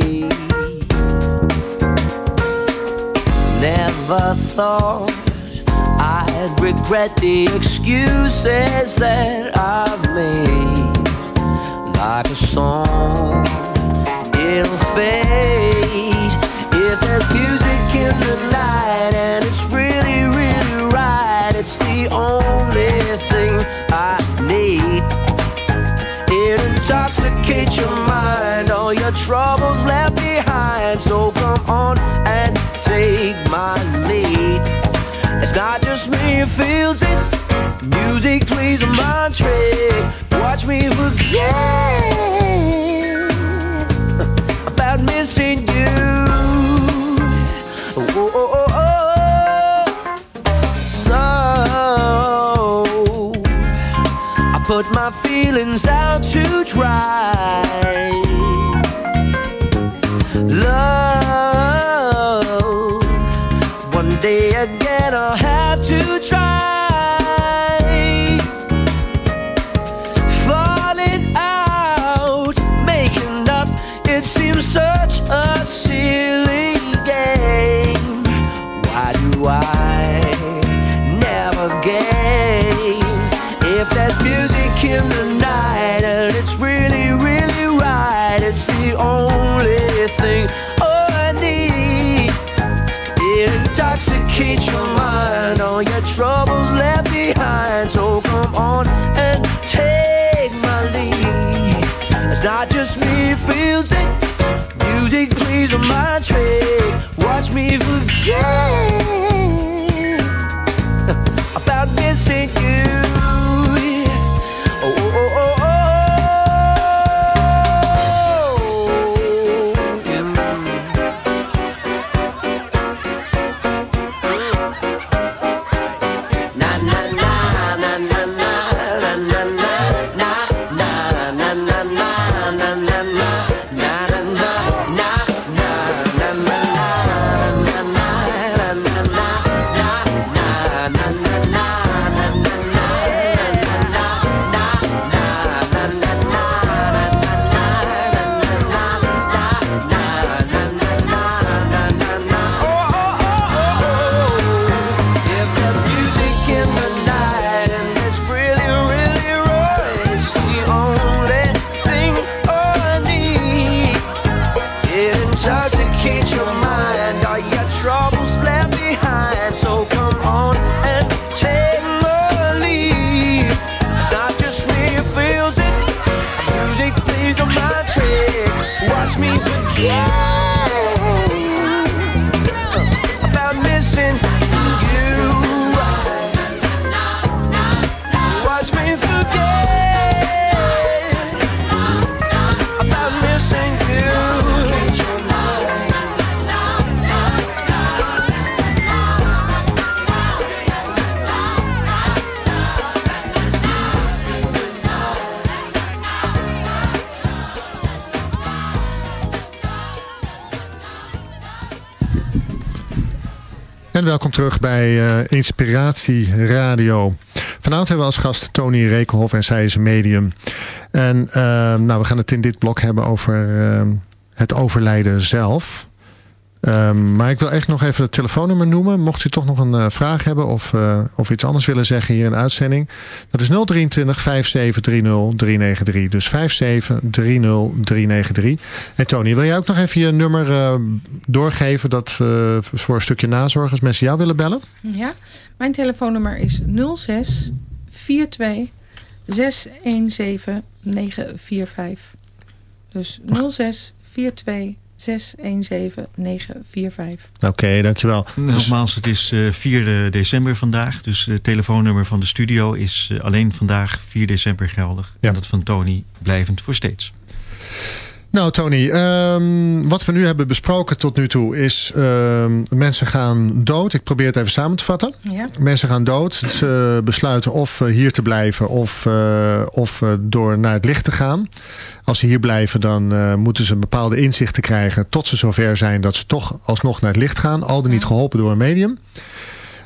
Never thought I'd regret the excuses that I've made. Like a song, it'll fade. If there's music in the night and it's really, really right, it's the only thing It intoxicates your mind, all your troubles left behind. So come on and take my lead. It's not just me who feels it. Music plays a mind trick. Watch me forget about missing you. Oh, oh, oh. So I put my feelings out to Right. Love feels it. Music plays on my trick. Watch me forget welkom terug bij uh, Inspiratie Radio. Vanavond hebben we als gast Tony Rekenhoff en zij is een medium. En uh, nou, we gaan het in dit blok hebben over uh, het overlijden zelf. Um, maar ik wil echt nog even het telefoonnummer noemen. Mocht u toch nog een uh, vraag hebben of, uh, of iets anders willen zeggen hier in de uitzending. Dat is 023 5730 393. Dus 5730 393. En Tony, wil jij ook nog even je nummer uh, doorgeven dat, voor een stukje nazorg als mensen jou willen bellen? Ja, mijn telefoonnummer is 06 42 617 945. Dus 06 42 617 Oké, okay, dankjewel. Nogmaals, het is uh, 4 december vandaag. Dus het telefoonnummer van de studio is alleen vandaag 4 december geldig. Ja. En dat van Tony blijvend voor steeds. Nou Tony, um, wat we nu hebben besproken tot nu toe is... Um, mensen gaan dood. Ik probeer het even samen te vatten. Ja. Mensen gaan dood. Ze besluiten of hier te blijven of, uh, of door naar het licht te gaan. Als ze hier blijven dan uh, moeten ze een bepaalde inzichten krijgen... tot ze zover zijn dat ze toch alsnog naar het licht gaan. Al dan niet geholpen door een medium.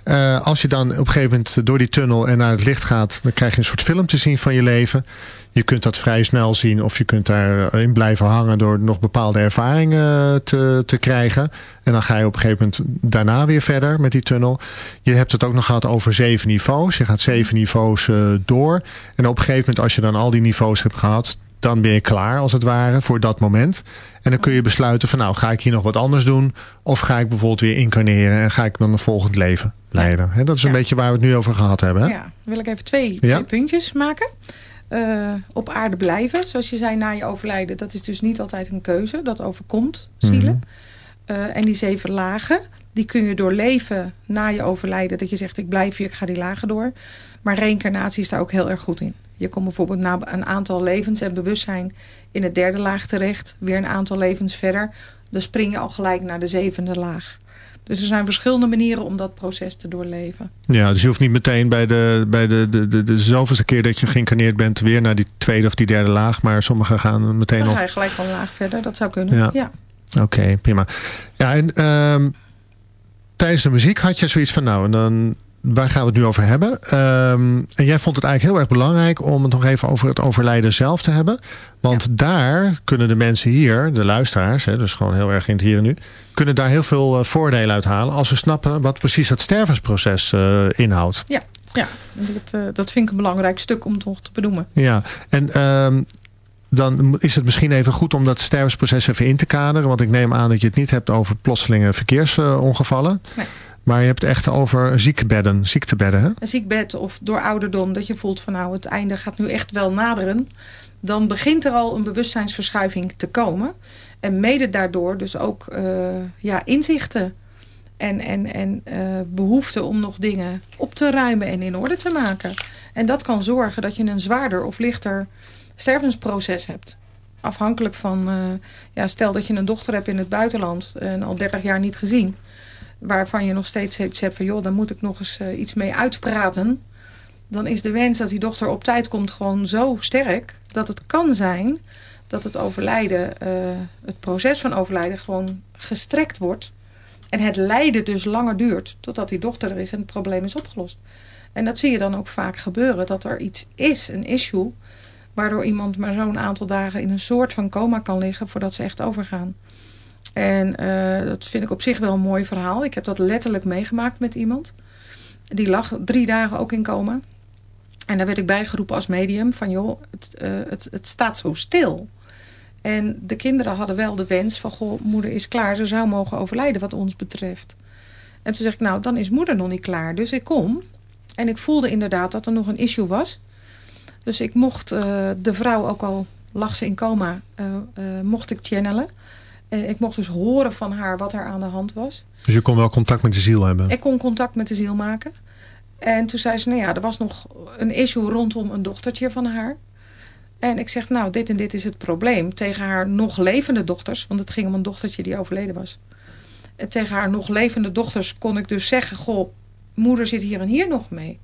Uh, als je dan op een gegeven moment door die tunnel en naar het licht gaat... dan krijg je een soort film te zien van je leven. Je kunt dat vrij snel zien of je kunt daarin blijven hangen... door nog bepaalde ervaringen te, te krijgen. En dan ga je op een gegeven moment daarna weer verder met die tunnel. Je hebt het ook nog gehad over zeven niveaus. Je gaat zeven niveaus uh, door. En op een gegeven moment als je dan al die niveaus hebt gehad... dan ben je klaar als het ware voor dat moment... En dan kun je besluiten van nou ga ik hier nog wat anders doen. Of ga ik bijvoorbeeld weer incarneren en ga ik dan een volgend leven leiden. Ja. dat is een ja. beetje waar we het nu over gehad hebben. Hè? Ja, dan wil ik even twee, twee puntjes maken. Uh, op aarde blijven, zoals je zei na je overlijden. Dat is dus niet altijd een keuze. Dat overkomt zielen. Mm -hmm. uh, en die zeven lagen, die kun je doorleven na je overlijden. Dat je zegt ik blijf hier, ik ga die lagen door. Maar reïncarnatie is daar ook heel erg goed in. Je komt bijvoorbeeld na een aantal levens en bewustzijn in het derde laag terecht. Weer een aantal levens verder. Dan spring je al gelijk naar de zevende laag. Dus er zijn verschillende manieren om dat proces te doorleven. Ja, dus je hoeft niet meteen bij de, bij de, de, de, de zoveelste keer dat je geïncarneerd bent... weer naar die tweede of die derde laag. Maar sommigen gaan meteen Dan nog... ga je gelijk al een laag verder, dat zou kunnen. Ja. ja. Oké, okay, prima. Ja, en um, tijdens de muziek had je zoiets van... nou, dan waar gaan we het nu over hebben? Um, en jij vond het eigenlijk heel erg belangrijk om het nog even over het overlijden zelf te hebben. Want ja. daar kunnen de mensen hier, de luisteraars, hè, dus gewoon heel erg in het hier en nu, kunnen daar heel veel uh, voordelen uit halen als ze snappen wat precies het stervensproces uh, inhoudt. Ja, ja. Dat, uh, dat vind ik een belangrijk stuk om toch te benoemen. Ja, en um, dan is het misschien even goed om dat stervensproces even in te kaderen. Want ik neem aan dat je het niet hebt over plotselinge verkeersongevallen. Nee. Maar je hebt het echt over ziekbedden, ziektebedden. Hè? Een ziekbed of door ouderdom dat je voelt van nou het einde gaat nu echt wel naderen. Dan begint er al een bewustzijnsverschuiving te komen. En mede daardoor dus ook uh, ja, inzichten en, en, en uh, behoefte om nog dingen op te ruimen en in orde te maken. En dat kan zorgen dat je een zwaarder of lichter stervensproces hebt. Afhankelijk van, uh, ja, stel dat je een dochter hebt in het buitenland en al 30 jaar niet gezien waarvan je nog steeds hebt van... joh, dan moet ik nog eens uh, iets mee uitpraten... dan is de wens dat die dochter op tijd komt gewoon zo sterk... dat het kan zijn dat het overlijden, uh, het proces van overlijden... gewoon gestrekt wordt... en het lijden dus langer duurt totdat die dochter er is en het probleem is opgelost. En dat zie je dan ook vaak gebeuren, dat er iets is, een issue... waardoor iemand maar zo'n aantal dagen in een soort van coma kan liggen... voordat ze echt overgaan. En uh, dat vind ik op zich wel een mooi verhaal. Ik heb dat letterlijk meegemaakt met iemand. Die lag drie dagen ook in coma. En daar werd ik bijgeroepen als medium van joh, het, uh, het, het staat zo stil. En de kinderen hadden wel de wens van goh, moeder is klaar. Ze zou mogen overlijden wat ons betreft. En toen zeg ik nou, dan is moeder nog niet klaar. Dus ik kom. En ik voelde inderdaad dat er nog een issue was. Dus ik mocht uh, de vrouw, ook al lag ze in coma, mocht ik channelen. Uh, ik mocht dus horen van haar wat er aan de hand was. Dus je kon wel contact met de ziel hebben? Ik kon contact met de ziel maken. En toen zei ze, nou ja, er was nog een issue rondom een dochtertje van haar. En ik zeg, nou, dit en dit is het probleem. Tegen haar nog levende dochters, want het ging om een dochtertje die overleden was. En tegen haar nog levende dochters kon ik dus zeggen, goh, moeder zit hier en hier nog mee.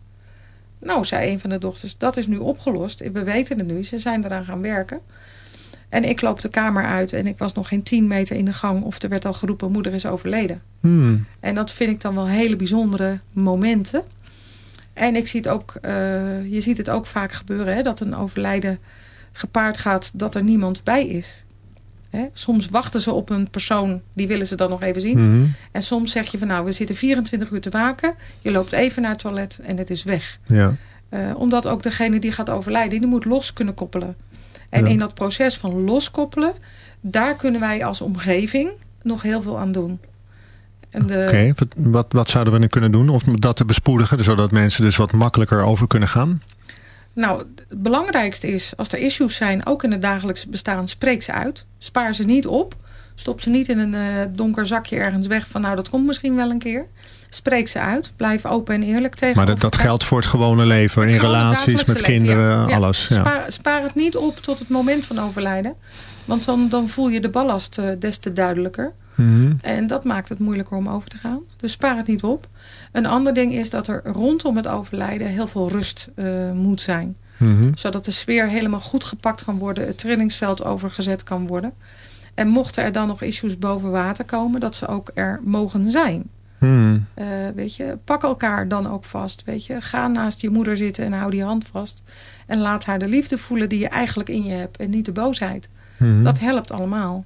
Nou, zei een van de dochters, dat is nu opgelost. We weten het nu, ze zijn eraan gaan werken. En ik loop de kamer uit en ik was nog geen 10 meter in de gang. Of er werd al geroepen, moeder is overleden. Hmm. En dat vind ik dan wel hele bijzondere momenten. En ik zie het ook, eh, je ziet het ook vaak gebeuren, hè, dat een overlijden gepaard gaat dat er niemand bij is. Hè? Soms wachten ze op een persoon, die willen ze dan nog even zien. Mhm. En soms zeg je van nou, we zitten 24 uur te waken. Je loopt even naar het toilet en het is weg. Ja. Eh, omdat ook degene die gaat overlijden, die moet los kunnen koppelen. En Ja. in dat proces van loskoppelen, daar kunnen wij als omgeving nog heel veel aan doen. Oké, wat, wat, wat zouden we nu kunnen doen om dat te bespoedigen, zodat mensen dus wat makkelijker over kunnen gaan? Nou, het belangrijkste is, als er issues zijn, ook in het dagelijks bestaan, spreek ze uit. Spaar ze niet op. Stop ze niet in een eh, donker zakje ergens weg van nou, dat komt misschien wel een keer. Spreek ze uit. Blijf open en eerlijk tegen Maar dat, geldt voor het gewone leven, in gewone relaties, met kinderen. Ja. alles. Ja. Spaar, spaar het niet op tot het moment van overlijden. Want dan, dan voel je de ballast eh, des te duidelijker. Mhm. En dat maakt het moeilijker om over te gaan. Dus spaar het niet op. Een ander ding is dat er rondom het overlijden heel veel rust eh, moet zijn. Mhm. Zodat de sfeer helemaal goed gepakt kan worden. Het trillingsveld overgezet kan worden. En mochten er dan nog issues boven water komen, dat ze ook er mogen zijn. Mhm. Eh, weet je, pak elkaar dan ook vast. Weet je, ga naast je moeder zitten en hou die hand vast. En laat haar de liefde voelen die je eigenlijk in je hebt. En niet de boosheid. Mhm. Dat helpt allemaal.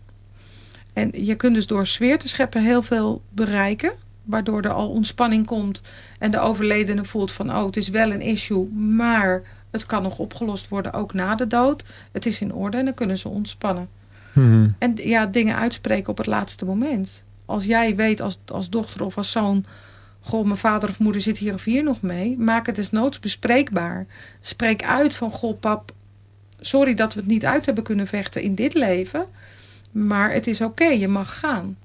En je kunt dus door sfeer te scheppen heel veel bereiken. Waardoor er al ontspanning komt. En de overledene voelt van, oh, het is wel een issue. Maar het kan nog opgelost worden, ook na de dood. Het is in orde en dan kunnen ze ontspannen. Mhm. En ja, dingen uitspreken op het laatste moment. Als jij weet als, als dochter of als zoon... Goh, mijn vader of moeder zit hier of hier nog mee. Maak het desnoods bespreekbaar. Spreek uit van, goh pap... Sorry dat we het niet uit hebben kunnen vechten in dit leven. Maar het is oké, je mag gaan.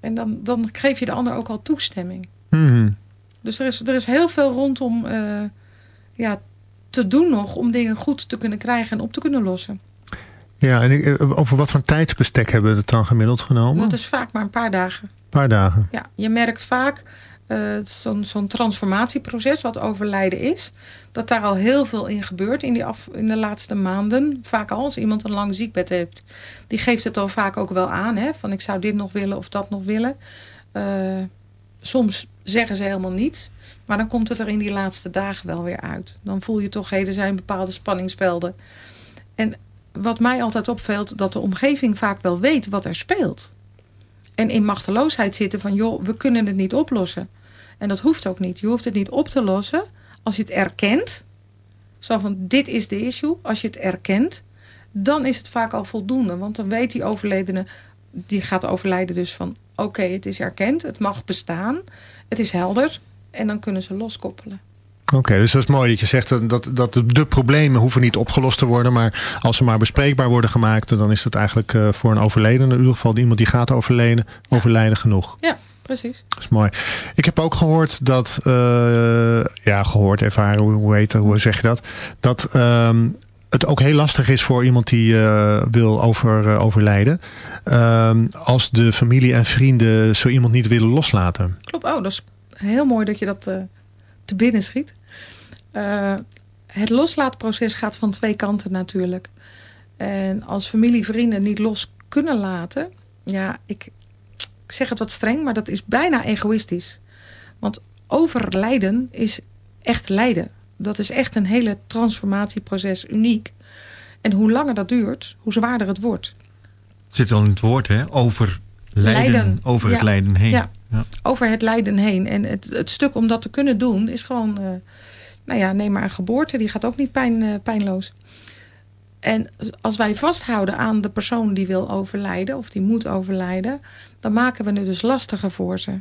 En dan, dan geef je de ander ook al toestemming. Mhm. Dus er is, er is heel veel rondom eh, ja, te doen nog... om dingen goed te kunnen krijgen en op te kunnen lossen. Ja, en eh, over wat voor tijdsbestek hebben we het dan gemiddeld genomen? Dat is vaak maar een paar dagen. Een paar dagen. Ja, je merkt vaak eh, zo'n zo'n transformatieproces wat overlijden is. Dat daar al heel veel in gebeurt in, die af, in de laatste maanden. Vaak al als iemand een lang ziekbed heeft. Die geeft het dan vaak ook wel aan. Hè, van ik zou dit nog willen of dat nog willen. Eh, soms zeggen ze helemaal niets. Maar dan komt het er in die laatste dagen wel weer uit. Dan voel je toch, hé, er zijn bepaalde spanningsvelden. En wat mij altijd opvalt, dat de omgeving vaak wel weet wat er speelt. En in machteloosheid zitten van, joh, we kunnen het niet oplossen. En dat hoeft ook niet. Je hoeft het niet op te lossen als je het erkent. Zo van, dit is de issue. Als je het erkent, dan is het vaak al voldoende. Want dan weet die overledene, die gaat overlijden dus van... oké, het is erkend, het mag bestaan, het is helder... en dan kunnen ze loskoppelen. Oké, dus dat is mooi dat je zegt dat, dat, de, problemen hoeven niet opgelost te worden. Maar als ze maar bespreekbaar worden gemaakt, dan is dat eigenlijk eh, voor een overledene, in ieder geval iemand die gaat overleden, overlijden genoeg. Ja, precies. Dat is mooi. Ik heb ook gehoord dat, eh, ja, gehoord, ervaren, hoe, heet dat, hoe zeg je dat? Dat ehm, het ook heel lastig is voor iemand die eh, wil over, overlijden. Ehm, als de familie en vrienden zo iemand niet willen loslaten. Klopt, oh, dat is heel mooi dat je dat te binnen schiet. Eh, het loslaatproces gaat van twee kanten natuurlijk. En als familie, vrienden niet los kunnen laten... ja, ik, ik zeg het wat streng, maar dat is bijna egoïstisch. Want overlijden is echt lijden. Dat is echt een hele transformatieproces, uniek. En hoe langer dat duurt, hoe zwaarder het wordt. Zit al in het woord, hè? Over lijden, Lijden, over het lijden heen. Ja. Ja. over het lijden heen. En het, het stuk om dat te kunnen doen is gewoon... eh, nou ja, neem maar een geboorte. Die gaat ook niet pijn, eh, pijnloos. En als wij vasthouden aan de persoon die wil overlijden... of die moet overlijden... dan maken we het dus lastiger voor ze.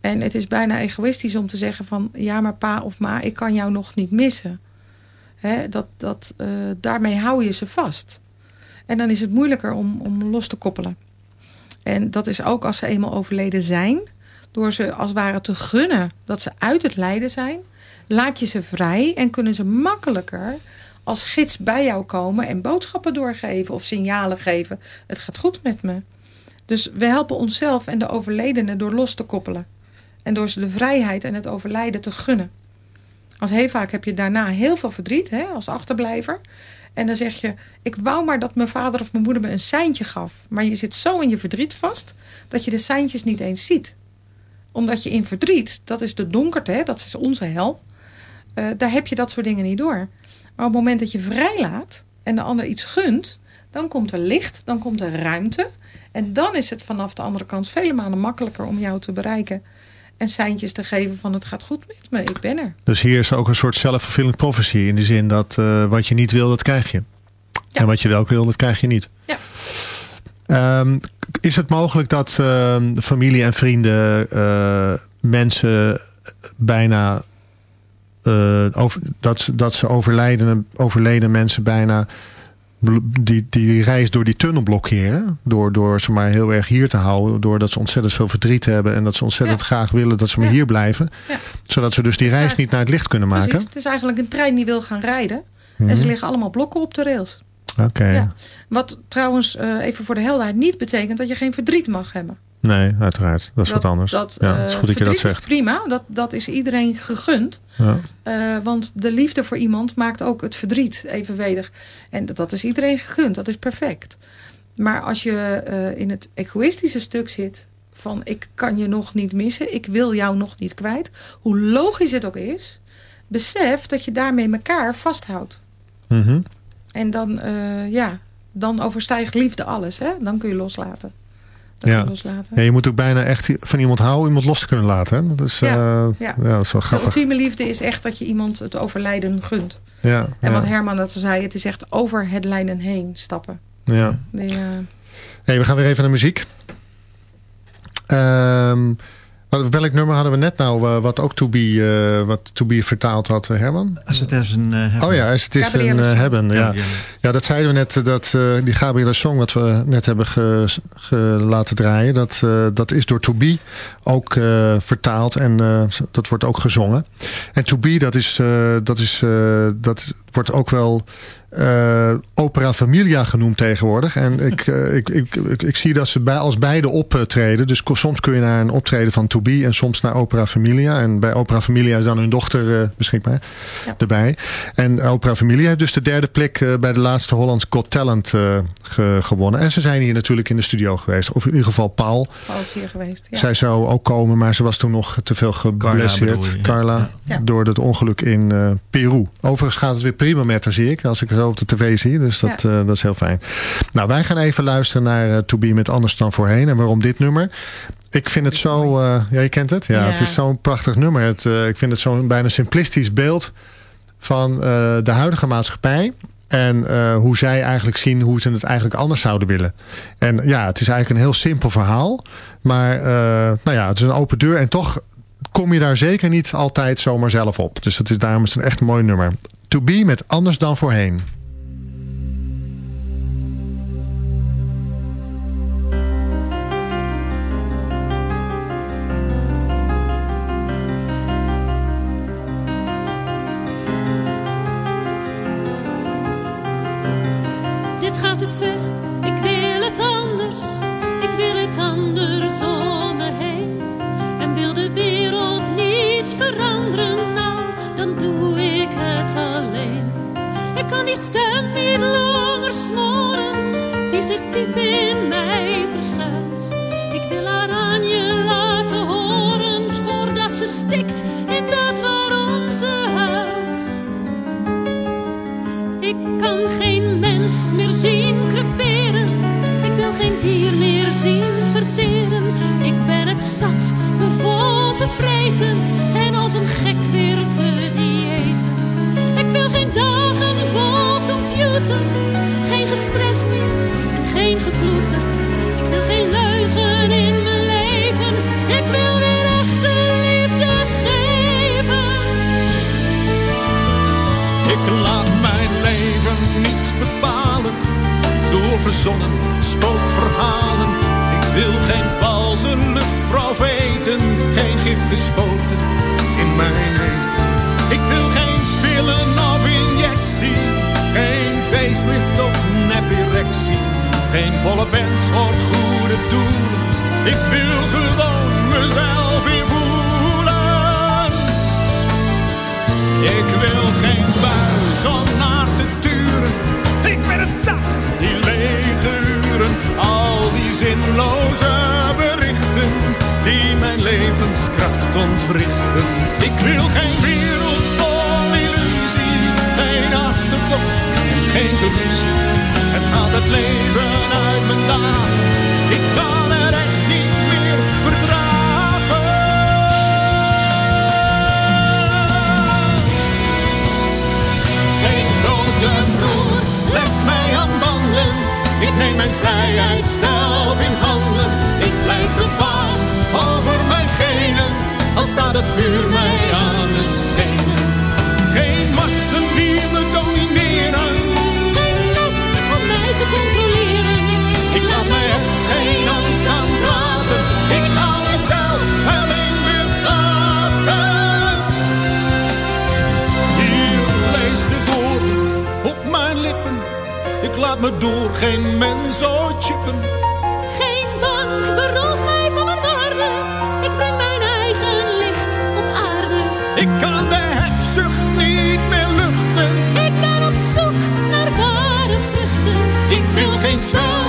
En het is bijna egoïstisch om te zeggen van... ja, maar pa of ma, ik kan jou nog niet missen. Dat, dat, eh, daarmee hou je ze vast. En dan is het moeilijker om, om los te koppelen. En dat is ook als ze eenmaal overleden zijn... door ze als het ware te gunnen dat ze uit het lijden zijn... laat je ze vrij en kunnen ze makkelijker als gids bij jou komen... en boodschappen doorgeven of signalen geven. Het gaat goed met me. Dus we helpen onszelf en de overledene door los te koppelen. En door ze de vrijheid en het overlijden te gunnen. Als heel vaak heb je daarna heel veel verdriet hè, als achterblijver. En dan zeg je, ik wou maar dat mijn vader of mijn moeder me een seintje gaf. Maar je zit zo in je verdriet vast dat je de seintjes niet eens ziet. Omdat je in verdriet, dat is de donkerte, dat is onze hel. Uh, daar heb je dat soort dingen niet door. Maar op het moment dat je vrijlaat en de ander iets gunt, dan komt er licht, dan komt er ruimte. En dan is het vanaf de andere kant vele malen makkelijker om jou te bereiken. En seintjes te geven van het gaat goed met me, ik ben er. Dus hier is ook een soort self-fulfilling prophecy. In de zin dat uh, wat je niet wil, dat krijg je. Ja. En wat je wel wil, dat krijg je niet. Ja. Um, is het mogelijk dat uh, familie en vrienden uh, mensen bijna... over, dat, dat ze overlijden, overleden mensen bijna die, die reis door die tunnel blokkeren. Door, door ze maar heel erg hier te houden. Doordat ze ontzettend veel verdriet hebben. En dat ze ontzettend ja. graag willen dat ze maar ja. hier blijven. Ja. Zodat ze dus die reis niet naar het licht kunnen maken. Precies. Het is eigenlijk een trein die wil gaan rijden. Mm. En ze liggen allemaal blokken op de rails. Oké. Okay. Wat trouwens, uh, even voor de helderheid, niet betekent dat je geen verdriet mag hebben. Nee, uiteraard. Dat is dat, wat anders. Dat, ja, het is goed dat je dat zegt. Is prima, dat, dat is iedereen gegund. Ja. Uh, want de liefde voor iemand maakt ook het verdriet evenwedig. En dat, dat is iedereen gegund, dat is perfect. Maar als je uh, in het egoïstische stuk zit van ik kan je nog niet missen, ik wil jou nog niet kwijt. Hoe logisch het ook is, besef dat je daarmee elkaar vasthoudt. Mm -hmm. En dan, uh, ja, dan overstijgt liefde alles. Hè? Dan kun je loslaten. Ja. ja. je moet ook bijna echt van iemand houden, iemand los te kunnen laten. Hè? Dat, is, ja. Uh, ja. ja. dat is wel grappig. De ultieme liefde is echt dat je iemand het overlijden gunt. Ja, en wat Herman dat zei, het is echt over het lijden heen stappen. Ja. Die, uh... hey, we gaan weer even naar muziek. Um, welk nummer hadden we net nou, uh, wat ook To Be, uh, wat to be vertaald had, Herman? Als het is een uh, hebben. Oh ja, als het is een uh, hebben. Ja. ja. Ja, dat zeiden we net, dat uh, die Gabriele Song wat we net hebben ge, ge laten draaien, dat, uh, dat is door To Be ook uh, vertaald en uh, dat wordt ook gezongen. En To Be, dat is, uh, dat is, uh, dat wordt ook wel uh, opera familia genoemd tegenwoordig. En ik, uh, ik, ik, ik, ik, zie dat ze bij, als beide optreden. Dus soms kun je naar een optreden van To Be en soms naar opera familia. En bij opera familia is dan hun dochter uh, beschikbaar ja. erbij. En opera familia heeft dus de derde plek uh, bij de laatste Hollands Got Talent uh, ge, gewonnen. En ze zijn hier natuurlijk in de studio geweest. Of in ieder geval Paul. Paul is hier geweest, ja. Zij zou ook komen, maar ze was toen nog te veel geblesseerd. Carla, Carla ja. Ja. door het ongeluk in uh, Peru. Overigens gaat het weer prima met haar, zie ik. Als ik zo op de tv zie. Dus dat, Ja. uh, dat is heel fijn. Nou, wij gaan even luisteren naar uh, To Be met Anders dan Voorheen. En waarom dit nummer? Ik vind het zo... Uh, ja, je kent het? Ja, Ja. het is zo'n prachtig nummer. Het, ik vind het zo'n bijna simplistisch beeld van de huidige maatschappij. En hoe zij eigenlijk zien hoe ze het eigenlijk anders zouden willen. En ja, het is eigenlijk een heel simpel verhaal. Maar nou ja, het is een open deur. En toch kom je daar zeker niet altijd zomaar zelf op. Dus dat is, daarom is het een echt mooi nummer. To Be met Anders dan Voorheen. Ik wil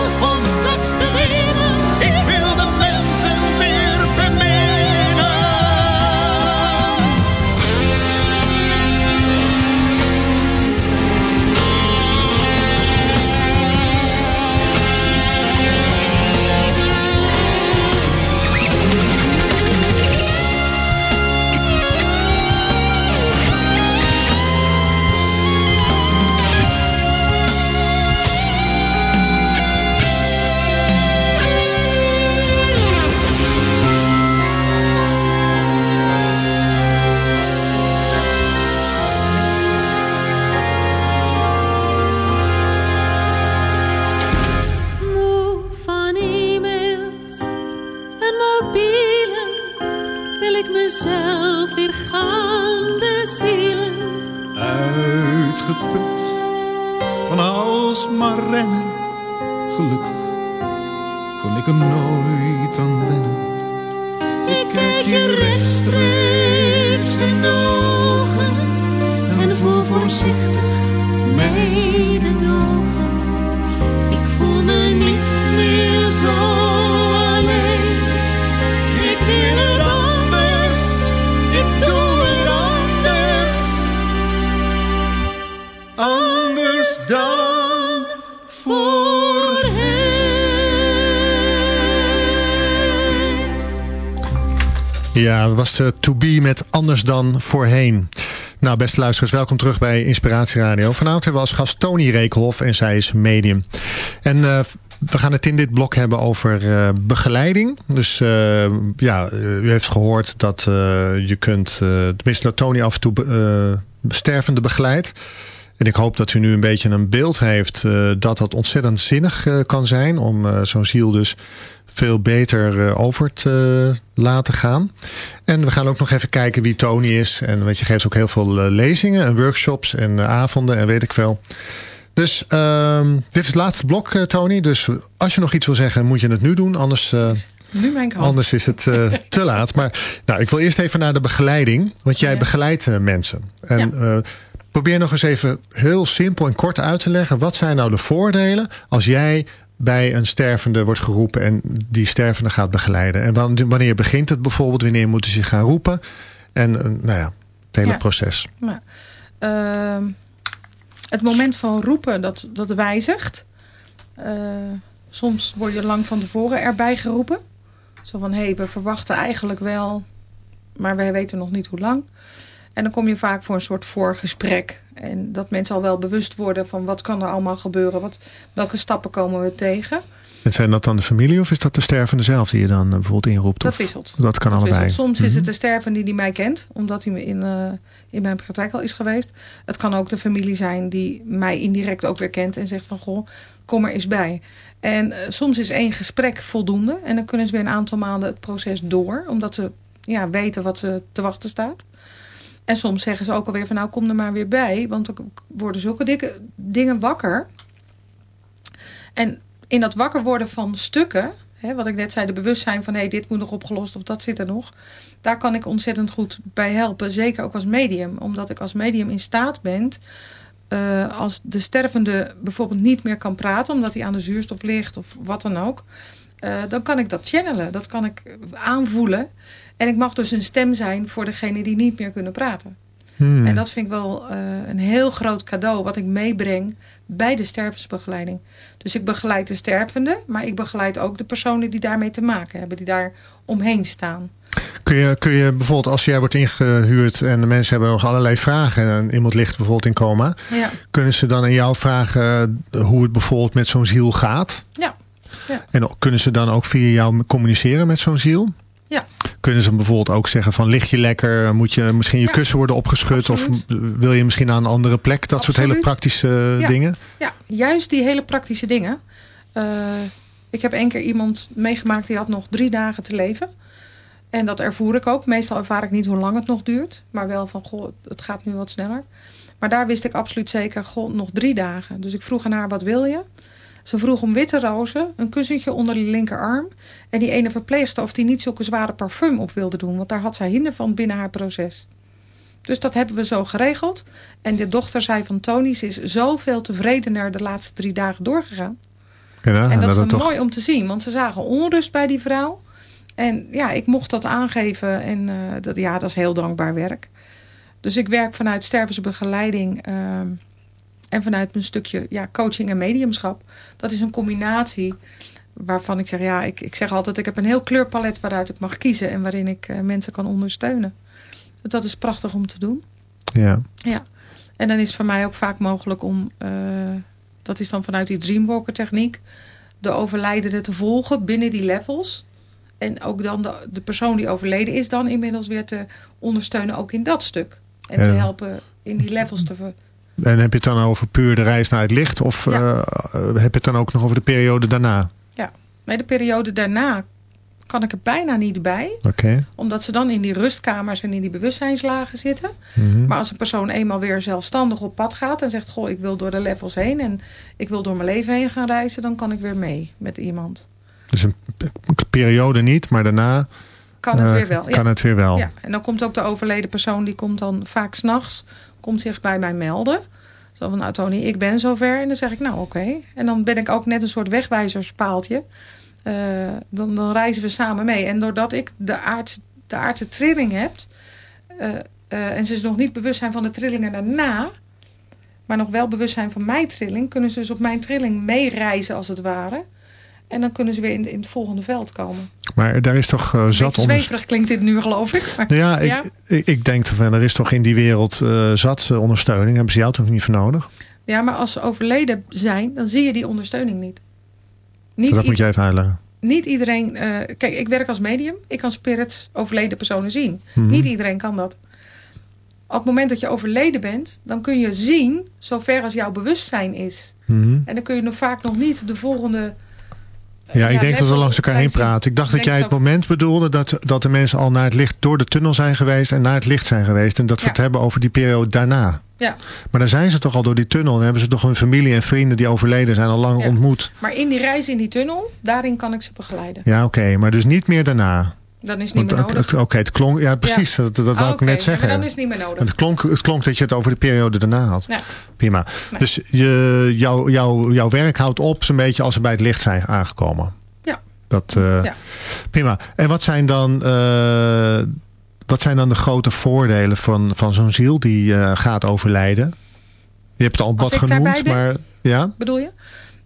Dat was de To Be met Anders dan Voorheen. Nou, beste luisteraars, welkom terug bij Inspiratie Radio. Vanavond hebben we als gast Tony Reekhoff en zij is medium. En uh, we gaan het in dit blok hebben over uh, begeleiding. Dus ja, u heeft gehoord dat je kunt, tenminste Tony af en toe stervende begeleidt. En ik hoop dat u nu een beetje een beeld heeft dat dat ontzettend zinnig kan zijn om zo'n ziel dus veel beter over te laten gaan. En we gaan ook nog even kijken wie Tony is. En want je geeft ook heel veel lezingen en workshops en avonden en weet ik veel. Dus uh, dit is het laatste blok, Tony. Dus als je nog iets wil zeggen, moet je het nu doen. Anders, nu mijn anders is het uh, te laat. Maar nou, ik wil eerst even naar de begeleiding. Want jij ja. begeleidt uh, mensen. En ja. Probeer nog eens even heel simpel en kort uit te leggen. Wat zijn nou de voordelen als jij bij een stervende wordt geroepen en die stervende gaat begeleiden. En wanneer begint het bijvoorbeeld? Wanneer moeten ze gaan roepen? En nou ja, het hele ja. proces. Ja. Uh, het moment van roepen, dat, dat wijzigt. Uh, soms word je lang van tevoren erbij geroepen. Zo van, hé, hey, we verwachten eigenlijk wel, maar wij weten nog niet hoe lang. En dan kom je vaak voor een soort voorgesprek. En dat mensen al wel bewust worden van wat kan er allemaal gebeuren. Wat, welke stappen komen we tegen. En zijn dat dan de familie of is dat de stervende zelf die je dan bijvoorbeeld inroept? Dat wisselt. Dat kan dat allebei. Wisselt. Soms mm -hmm. is het de stervende die mij kent. Omdat hij in, uh, in mijn praktijk al is geweest. Het kan ook de familie zijn die mij indirect ook weer kent. En zegt van goh, kom er eens bij. En uh, soms is één gesprek voldoende. En dan kunnen ze weer een aantal maanden het proces door. Omdat ze ja, weten wat ze te wachten staat. En soms zeggen ze ook alweer van nou kom er maar weer bij. Want er worden zulke dikke dingen wakker. En in dat wakker worden van stukken Hè, wat ik net zei, de bewustzijn van hé, hey, dit moet nog opgelost of dat zit er nog. Daar kan ik ontzettend goed bij helpen. Zeker ook als medium. Omdat ik als medium in staat ben uh, als de stervende bijvoorbeeld niet meer kan praten, omdat hij aan de zuurstof ligt of wat dan ook, uh, dan kan ik dat channelen. Dat kan ik aanvoelen. En ik mag dus een stem zijn voor degene die niet meer kunnen praten. Hmm. En dat vind ik wel uh, een heel groot cadeau wat ik meebreng bij de stervensbegeleiding. Dus ik begeleid de stervende, maar ik begeleid ook de personen die daarmee te maken hebben, die daar omheen staan. Kun je, kun je bijvoorbeeld als jij wordt ingehuurd en de mensen hebben nog allerlei vragen en iemand ligt bijvoorbeeld in coma, ja. kunnen ze dan aan jou vragen hoe het bijvoorbeeld met zo'n ziel gaat? Ja. ja. En kunnen ze dan ook via jou communiceren met zo'n ziel? Ja. Kunnen ze bijvoorbeeld ook zeggen van lig je lekker, moet je misschien je kussen worden opgeschud Absoluut. of wil je misschien naar een andere plek? Dat Absoluut. soort hele praktische ja. dingen? Ja, juist die hele praktische dingen. Uh, ik heb één keer iemand meegemaakt die had nog drie dagen te leven. En dat ervoer ik ook. Meestal ervaar ik niet hoe lang het nog duurt. Maar wel van, goh, het gaat nu wat sneller. Maar daar wist ik absoluut zeker, goh, nog drie dagen. Dus ik vroeg aan haar, wat wil je? Ze vroeg om witte rozen, een kussentje onder de linkerarm. En die ene verpleegster of die niet zulke zware parfum op wilde doen. Want daar had zij hinder van binnen haar proces. Dus dat hebben we zo geregeld. En de dochter zei van Tony, ze is zoveel tevredener de laatste drie dagen doorgegaan. Ja, en dat is dat dan toch... mooi om te zien. Want ze zagen onrust bij die vrouw. En ja, ik mocht dat aangeven. En uh, dat, ja, dat is heel dankbaar werk. Dus ik werk vanuit stervensbegeleiding. Uh, en vanuit mijn stukje ja, coaching en mediumschap. Dat is een combinatie waarvan ik zeg... Ja, ik, ik zeg altijd, ik heb een heel kleurpalet waaruit ik mag kiezen. En waarin ik uh, mensen kan ondersteunen. Dat is prachtig om te doen. Ja. Ja. En dan is het voor mij ook vaak mogelijk om... uh, dat is dan vanuit die Dreamwalker techniek... de overlijdende te volgen binnen die levels... En ook dan de, de, persoon die overleden is dan inmiddels weer te ondersteunen ook in dat stuk. En ja. te helpen in die levels te ver... En heb je het dan over puur de reis naar het licht? Of ja. uh, heb je het dan ook nog over de periode daarna? Ja, bij de periode daarna kan ik er bijna niet bij. Okay. Omdat ze dan in die rustkamers en in die bewustzijnslagen zitten. Mhm. Mm -hmm. Maar als een persoon eenmaal weer zelfstandig op pad gaat en zegt... goh, ik wil door de levels heen en ik wil door mijn leven heen gaan reizen... dan kan ik weer mee met iemand. Dus een periode niet, maar daarna kan het uh, weer wel. Kan ja. het weer wel. Ja. En dan komt ook de overleden persoon, die komt dan vaak s'nachts, komt zich bij mij melden. Zo van, nou Tony, ik ben zover. En dan zeg ik, nou oké. En dan ben ik ook net een soort wegwijzerspaaltje. Uh, dan, dan reizen we samen mee. En doordat ik de, aard, de aardse trilling heb... Uh, uh, en ze is nog niet bewust zijn van de trillingen daarna... maar nog wel bewust zijn van mijn trilling... kunnen ze dus op mijn trilling meereizen als het ware... En dan kunnen ze weer in, in het volgende veld komen. Maar daar is toch uh, zat onder... Zweverig klinkt dit nu geloof ik. Maar, ja, ik, ja? Ik, ik, denk van er is toch in die wereld uh, zat ondersteuning. Hebben ze jou toch niet voor nodig? Ja, maar als ze overleden zijn, dan zie je die ondersteuning niet. niet dat moet jij even uitleggen. Niet iedereen... Uh, kijk, ik werk als medium. Ik kan spirits overleden personen zien. Mm Mhm. -hmm. Niet iedereen kan dat. Op het moment dat je overleden bent, dan kun je zien, zover als jouw bewustzijn is. Mm -hmm. En dan kun je nog vaak nog niet de volgende ja, ik denk dat we langs elkaar heen praten. Ik dacht dat jij het moment bedoelde dat, dat de mensen al naar het licht door de tunnel zijn geweest en naar het licht zijn geweest. En dat we het hebben over die periode daarna. Ja. Maar dan zijn ze toch al door die tunnel en hebben ze toch hun familie en vrienden die overleden zijn al lang ja. ontmoet. Maar in die reis in die tunnel, daarin kan ik ze begeleiden. Ja, oké. Okay, maar dus niet meer daarna. Dan is het niet meer nodig. Oké, okay, het klonk, ja precies, ja. dat, dat wou ik net zeggen. Maar dan is het niet meer nodig. Het klonk, het klonk dat je het over de periode daarna had. Ja. Prima. Nee. Dus je, jou, jou, jouw werk houdt op zo'n beetje als ze bij het licht zijn aangekomen. Ja. Dat, uh, ja. Prima. En wat zijn dan, uh, wat zijn dan de grote voordelen van, van zo'n ziel die uh, gaat overlijden? Je hebt het al wat genoemd, maar ja? Bedoel je?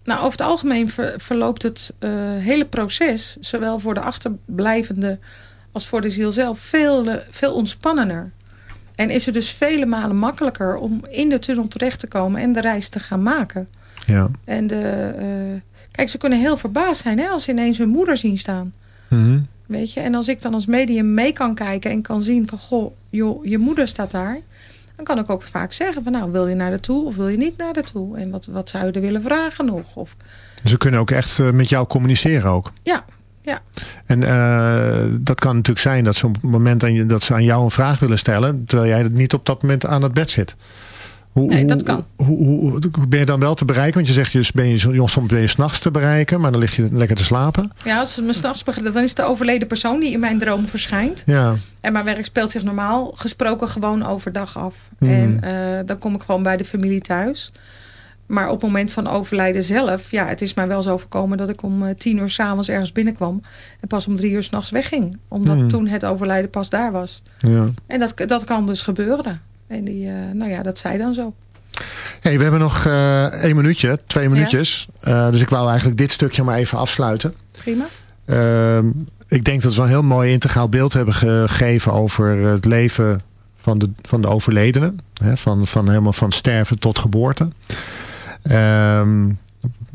Nou, over het algemeen ver, verloopt het uh, hele proces, zowel voor de achterblijvende als voor de ziel zelf, veel, veel ontspannender. En is het dus vele malen makkelijker om in de tunnel terecht te komen en de reis te gaan maken. Ja. En de, uh, kijk, ze kunnen heel verbaasd zijn hè, als ze ineens hun moeder zien staan. Mm -hmm. Weet je, en als ik dan als medium mee kan kijken en kan zien van, goh, joh, je moeder staat daar. Dan kan ik ook vaak zeggen van, nou, wil je naar toe of wil je niet naar toe? En wat, wat zou je er willen vragen nog? Of... Ze kunnen ook echt uh, met jou communiceren ook? Ja, ja. En uh, dat kan natuurlijk zijn dat ze op het moment dat ze aan jou een vraag willen stellen, terwijl jij niet op dat moment aan het bed zit. Hoe, Nee, dat kan. Hoe, hoe, hoe ben je dan wel te bereiken? Want je zegt, dus ben je, zo- soms ben je s'nachts te bereiken, maar dan lig je lekker te slapen. Ja, als het me s'nachts begint, dan is het de overleden persoon die in mijn droom verschijnt. Ja, En mijn werk speelt zich normaal gesproken gewoon overdag af. Mhm. En eh, dan kom ik gewoon bij de familie thuis. Maar op het moment van overlijden zelf, ja, het is mij wel zo voorkomen dat ik om eh, tien uur s'avonds ergens binnenkwam. En pas om drie uur s'nachts wegging. Omdat Mhm. toen het overlijden pas daar was. ja. En dat, dat kan dus gebeuren. En die, eh, nou ja, dat zei dan zo. Hey, we hebben nog eh één minuutje, twee minuutjes. Eh, dus ik wou eigenlijk dit stukje maar even afsluiten. Prima. Ehm, ik denk dat we een heel mooi integraal beeld hebben gegeven over het leven van de, van de overledene. Hè, van, van helemaal van sterven tot geboorte. Ehm,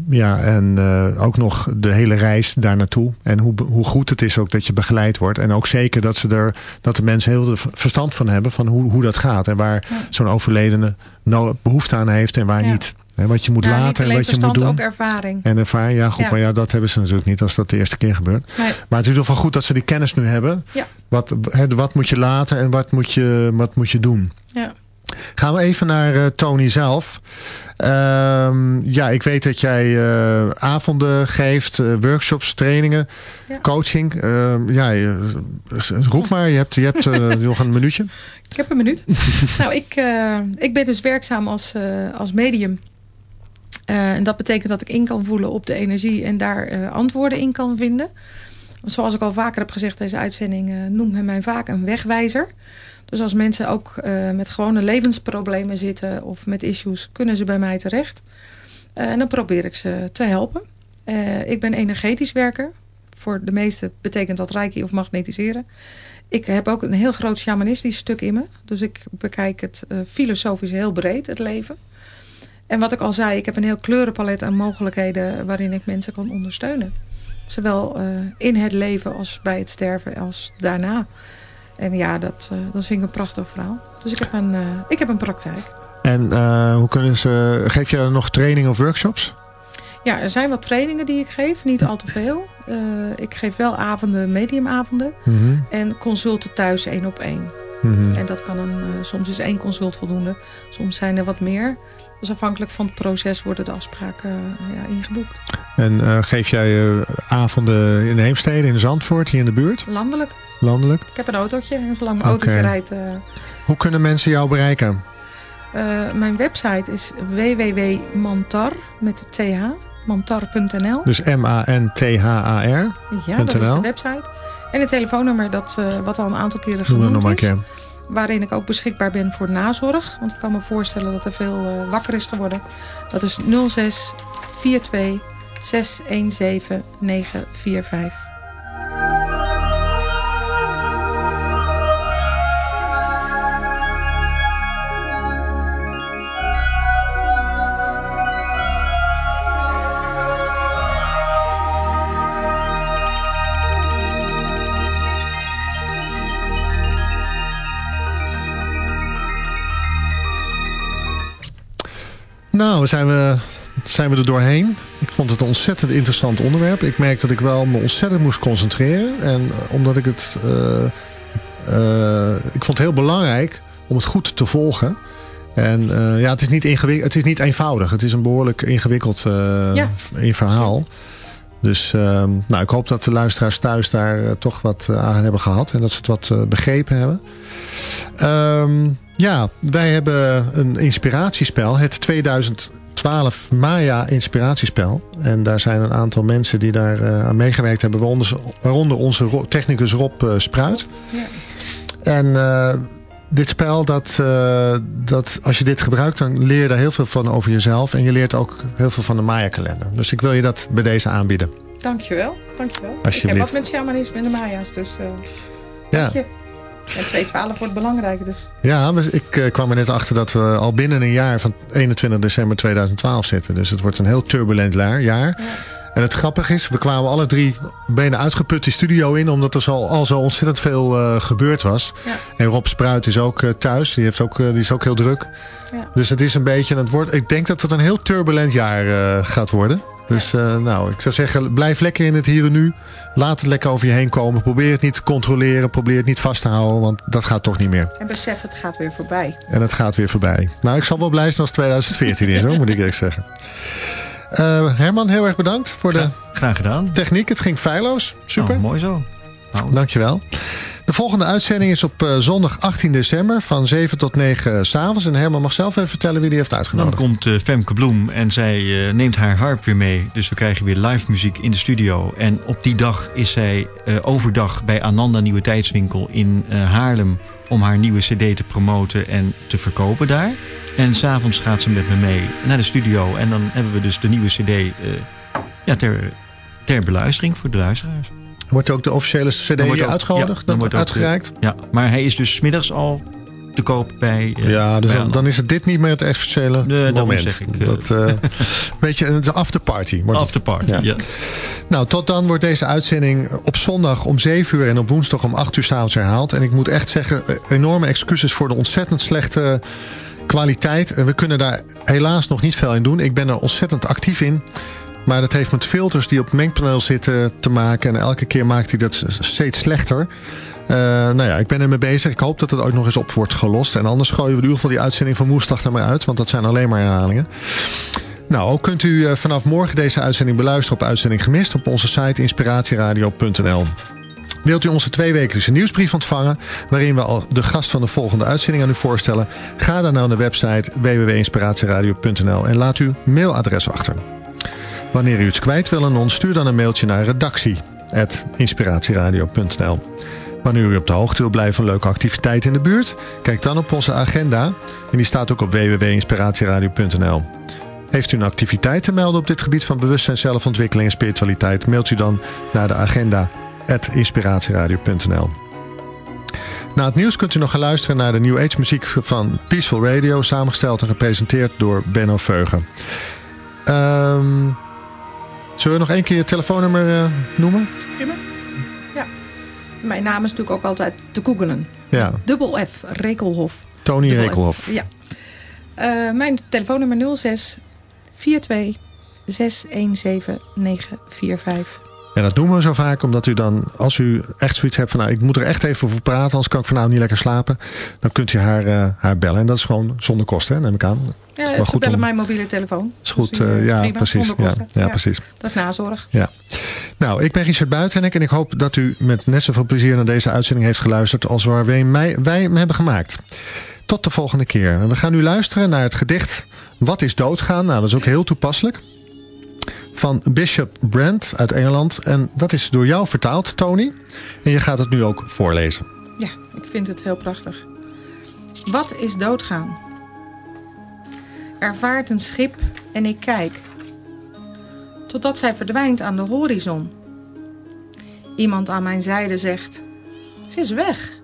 ja, en eh, ook nog de hele reis daar naartoe. En hoe, hoe goed het is ook dat je begeleid wordt. En ook zeker dat, ze er, dat de mensen heel veel verstand van hebben van hoe, hoe dat gaat. En waar Ja. zo'n overledene no- behoefte aan heeft en waar Ja. niet. Hè, wat je moet laten en wat je moet verstand, doen. ook ervaring. En ervaring, ja goed, Ja. maar ja, dat hebben ze natuurlijk niet als dat de eerste keer gebeurt. Nee. Maar het is in ieder geval goed dat ze die kennis nu hebben. Ja. Wat, wat moet je laten en wat moet je, wat moet je doen? Ja. Gaan we even naar eh, Tony zelf. Ehm, ja, ik weet dat jij eh, avonden geeft, eh, workshops, trainingen, Ja. coaching. Ehm, ja, roep maar, je hebt, je hebt nog een minuutje. Ik heb een minuut. nou, ik, ik ben dus werkzaam als, als medium. En dat betekent dat ik in kan voelen op de energie en daar antwoorden in kan vinden. Zoals ik al vaker heb gezegd, deze uitzending noemt men mij vaak een wegwijzer. Dus als mensen ook eh, met gewone levensproblemen zitten of met issues, kunnen ze bij mij terecht. Eh, en dan probeer ik ze te helpen. Eh, ik ben energetisch werker. Voor de meesten betekent dat reiki of magnetiseren. Ik heb ook een heel groot shamanistisch stuk in me. Dus ik bekijk het filosofisch heel breed, het leven. En wat ik al zei, ik heb een heel kleurenpalet aan mogelijkheden waarin ik mensen kan ondersteunen. Zowel in het leven als bij het sterven als daarna. En ja, dat, eh, dat vind ik een prachtig verhaal. Dus ik heb een, eh, ik heb een praktijk. En eh, hoe kunnen ze, geef je nog trainingen of workshops? Ja, er zijn wat trainingen die ik geef, niet al te veel. Ik geef wel avonden, mediumavonden. Mhm, En consulten thuis één op één. mhm. En dat kan een, soms is één consult voldoende. Soms zijn er wat meer. Dus afhankelijk van het proces worden de afspraken eh, ja, ingeboekt. En eh, geef jij eh, avonden in Heemstede, in Zandvoort, hier in de buurt, Landelijk. landelijk? Ik heb een autootje. En zolang mijn autootje rijdt... Hoe kunnen mensen jou bereiken? mijn website is www.mantar met th. Mantar.nl. Dus M-A-N-T-H-A-R. Ja, dat is de website. En het telefoonnummer dat, wat al een aantal keren Noem genoemd nog maar een is. keer. Waarin ik ook beschikbaar ben voor nazorg. Want ik kan me voorstellen dat er veel eh, wakker is geworden. Dat is 06 42 617 945. Nou, zijn we, zijn we er doorheen. Ik vond het een ontzettend interessant onderwerp. Ik merk dat ik wel me ontzettend moest concentreren. En eh, omdat ik het... eh, eh, ik vond het heel belangrijk om het goed te volgen. En ja, het is, niet ingewik- het is niet eenvoudig. Het is een behoorlijk ingewikkeld Ja. verhaal. Dus ehm, nou, ik hoop dat de luisteraars thuis daar toch wat aan hebben gehad. En dat ze het wat begrepen hebben. Ehm, ja, wij hebben een inspiratiespel. Het 2012 Maya inspiratiespel. En daar zijn een aantal mensen die daar eh, aan meegewerkt hebben. Waaronder, onze technicus Rob eh, Spruit. Ja. En eh, dit spel, dat, dat, als je dit gebruikt, dan leer je daar heel veel van over jezelf. En je leert ook heel veel van de Maya-kalender. Dus ik wil je dat bij deze aanbieden. Dankjewel. Dankjewel. Ik heb Alsjeblieft. wat met shamanisme en de Maya's. Dus Ja. En 212 wordt belangrijk dus. Ja, ik eh, kwam er net achter dat we al binnen een jaar van 21 december 2012 zitten. Dus het wordt een heel turbulent jaar. jaar. En het grappige is, we kwamen alle drie bijna uitgeput die studio in... omdat er zo, al zo ontzettend veel eh, gebeurd was. Ja. En Rob Spruit is ook eh, thuis. Die, heeft ook, die is ook heel druk. Ja. Dus het is een beetje... Het wordt, ik denk dat het een heel turbulent jaar gaat worden. Dus uh, nou, ik zou zeggen, blijf lekker in het hier en nu. Laat het lekker over je heen komen. Probeer het niet te controleren. Probeer het niet vast te houden, want dat gaat toch niet meer. En besef, het gaat weer voorbij. En het gaat weer voorbij. Nou, ik zal wel blij zijn als 2014 is, hoor, moet ik eerlijk zeggen. Uh, Herman, heel erg bedankt voor de Graag gedaan. techniek. Het ging feilloos. Super. Oh, mooi zo. Nou. Dankjewel. De volgende uitzending is op uh, zondag 18 december van 7 tot 9 uh, s'avonds. En Herman mag zelf even vertellen wie die heeft uitgenodigd. Dan komt uh, Femke Bloem en zij neemt haar harp weer mee. Dus we krijgen weer live muziek in de studio. En op die dag is zij overdag bij Ananda Nieuwe Tijdswinkel in Haarlem... om haar nieuwe cd te promoten en te verkopen daar. En s'avonds gaat ze met me mee naar de studio. En dan hebben we dus de nieuwe cd ja, ter, ter beluistering voor de luisteraars. Wordt ook de officiële CD hier uitgenodigd, ja, dan wordt uitgereikt? ja, maar hij is dus middags al te koop bij... Uh, ja, dus dan, dan, is het dit niet meer het officiële nee, moment. Zeg ik, uh, dat, uh, weet je, de afterparty. Afterparty, ja. ja. Nou, tot dan wordt deze uitzending op zondag om 7 uur en op woensdag om 8 uur s'avonds herhaald. En ik moet echt zeggen, enorme excuses voor de ontzettend slechte kwaliteit. We kunnen daar helaas nog niet veel in doen. Ik ben er ontzettend actief in. Maar dat heeft met filters die op mengpaneel zitten te maken. En elke keer maakt hij dat steeds slechter. Uh, nou ja, ik ben ermee bezig. Ik hoop dat het ook nog eens op wordt gelost. En anders gooien we in ieder geval die uitzending van woensdag er maar uit. Want dat zijn alleen maar herhalingen. Nou, ook kunt u eh, vanaf morgen deze uitzending beluisteren op Uitzending Gemist... op onze site inspiratieradio.nl. Wilt u onze tweewekelijkse nieuwsbrief ontvangen... waarin we al de gast van de volgende uitzending aan u voorstellen... ga dan naar de website www.inspiratieradio.nl en laat uw mailadres achter. Wanneer u iets kwijt wil aan ons, stuur dan een mailtje naar redactie.inspiratieradio.nl Wanneer u op de hoogte wil blijven van leuke activiteiten in de buurt, kijk dan op onze agenda. En die staat ook op www.inspiratieradio.nl Heeft u een activiteit te melden op dit gebied van bewustzijn, zelfontwikkeling en spiritualiteit, mailt u dan naar de agenda inspiratieradio.nl Na het nieuws kunt u nog gaan luisteren naar de New Age muziek van Peaceful Radio, samengesteld en gepresenteerd door Benno Veugen. Um, Zullen we nog één keer je telefoonnummer uh, noemen? Prima. Ja. Mijn naam is natuurlijk ook altijd te googelen. Ja. Dubbel F, Rekelhof. Tony Dubbel Rekelhof. Ja. Uh, mijn telefoonnummer 06 42 617 945. En dat doen we zo vaak omdat u dan, als u echt zoiets hebt van... nou, ik moet er echt even over praten, anders kan ik vanavond niet lekker slapen. Dan kunt u haar, uh, haar bellen. En dat is gewoon zonder kosten, hè, neem ik aan. Ja, ze goed bellen om... mijn mobiele telefoon. is goed, dus, uh, ja, prima, precies. Ja, ja, ja, precies. Dat is nazorg. Ja. Nou, ik ben Richard Buitenek en ik hoop dat u met net zoveel plezier naar deze uitzending heeft geluisterd... als waar wij, mij, wij hem hebben gemaakt. Tot de volgende keer. We gaan nu luisteren naar het gedicht Wat is doodgaan? Nou, dat is ook heel toepasselijk van Bishop Brand uit Engeland. En dat is door jou vertaald, Tony. En je gaat het nu ook voorlezen. Ja, ik vind het heel prachtig. Wat is doodgaan? Er vaart een schip en ik kijk. Totdat zij verdwijnt aan de horizon. Iemand aan mijn zijde zegt... Ze is weg.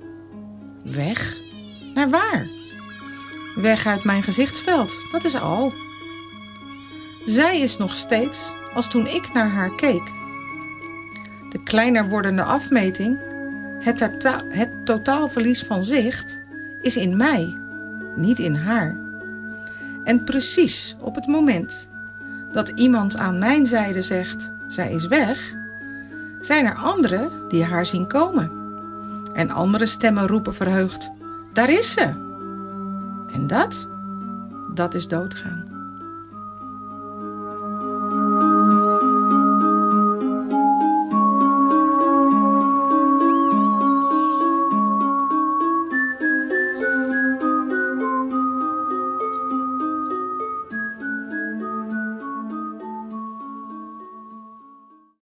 Weg? Naar waar? Weg uit mijn gezichtsveld, dat is al. Zij is nog steeds als toen ik naar haar keek. De kleiner wordende afmeting, het, tota het totaalverlies van zicht, is in mij, niet in haar. En precies op het moment dat iemand aan mijn zijde zegt, zij is weg, zijn er anderen die haar zien komen. En andere stemmen roepen verheugd, daar is ze. En dat, dat is doodgaan.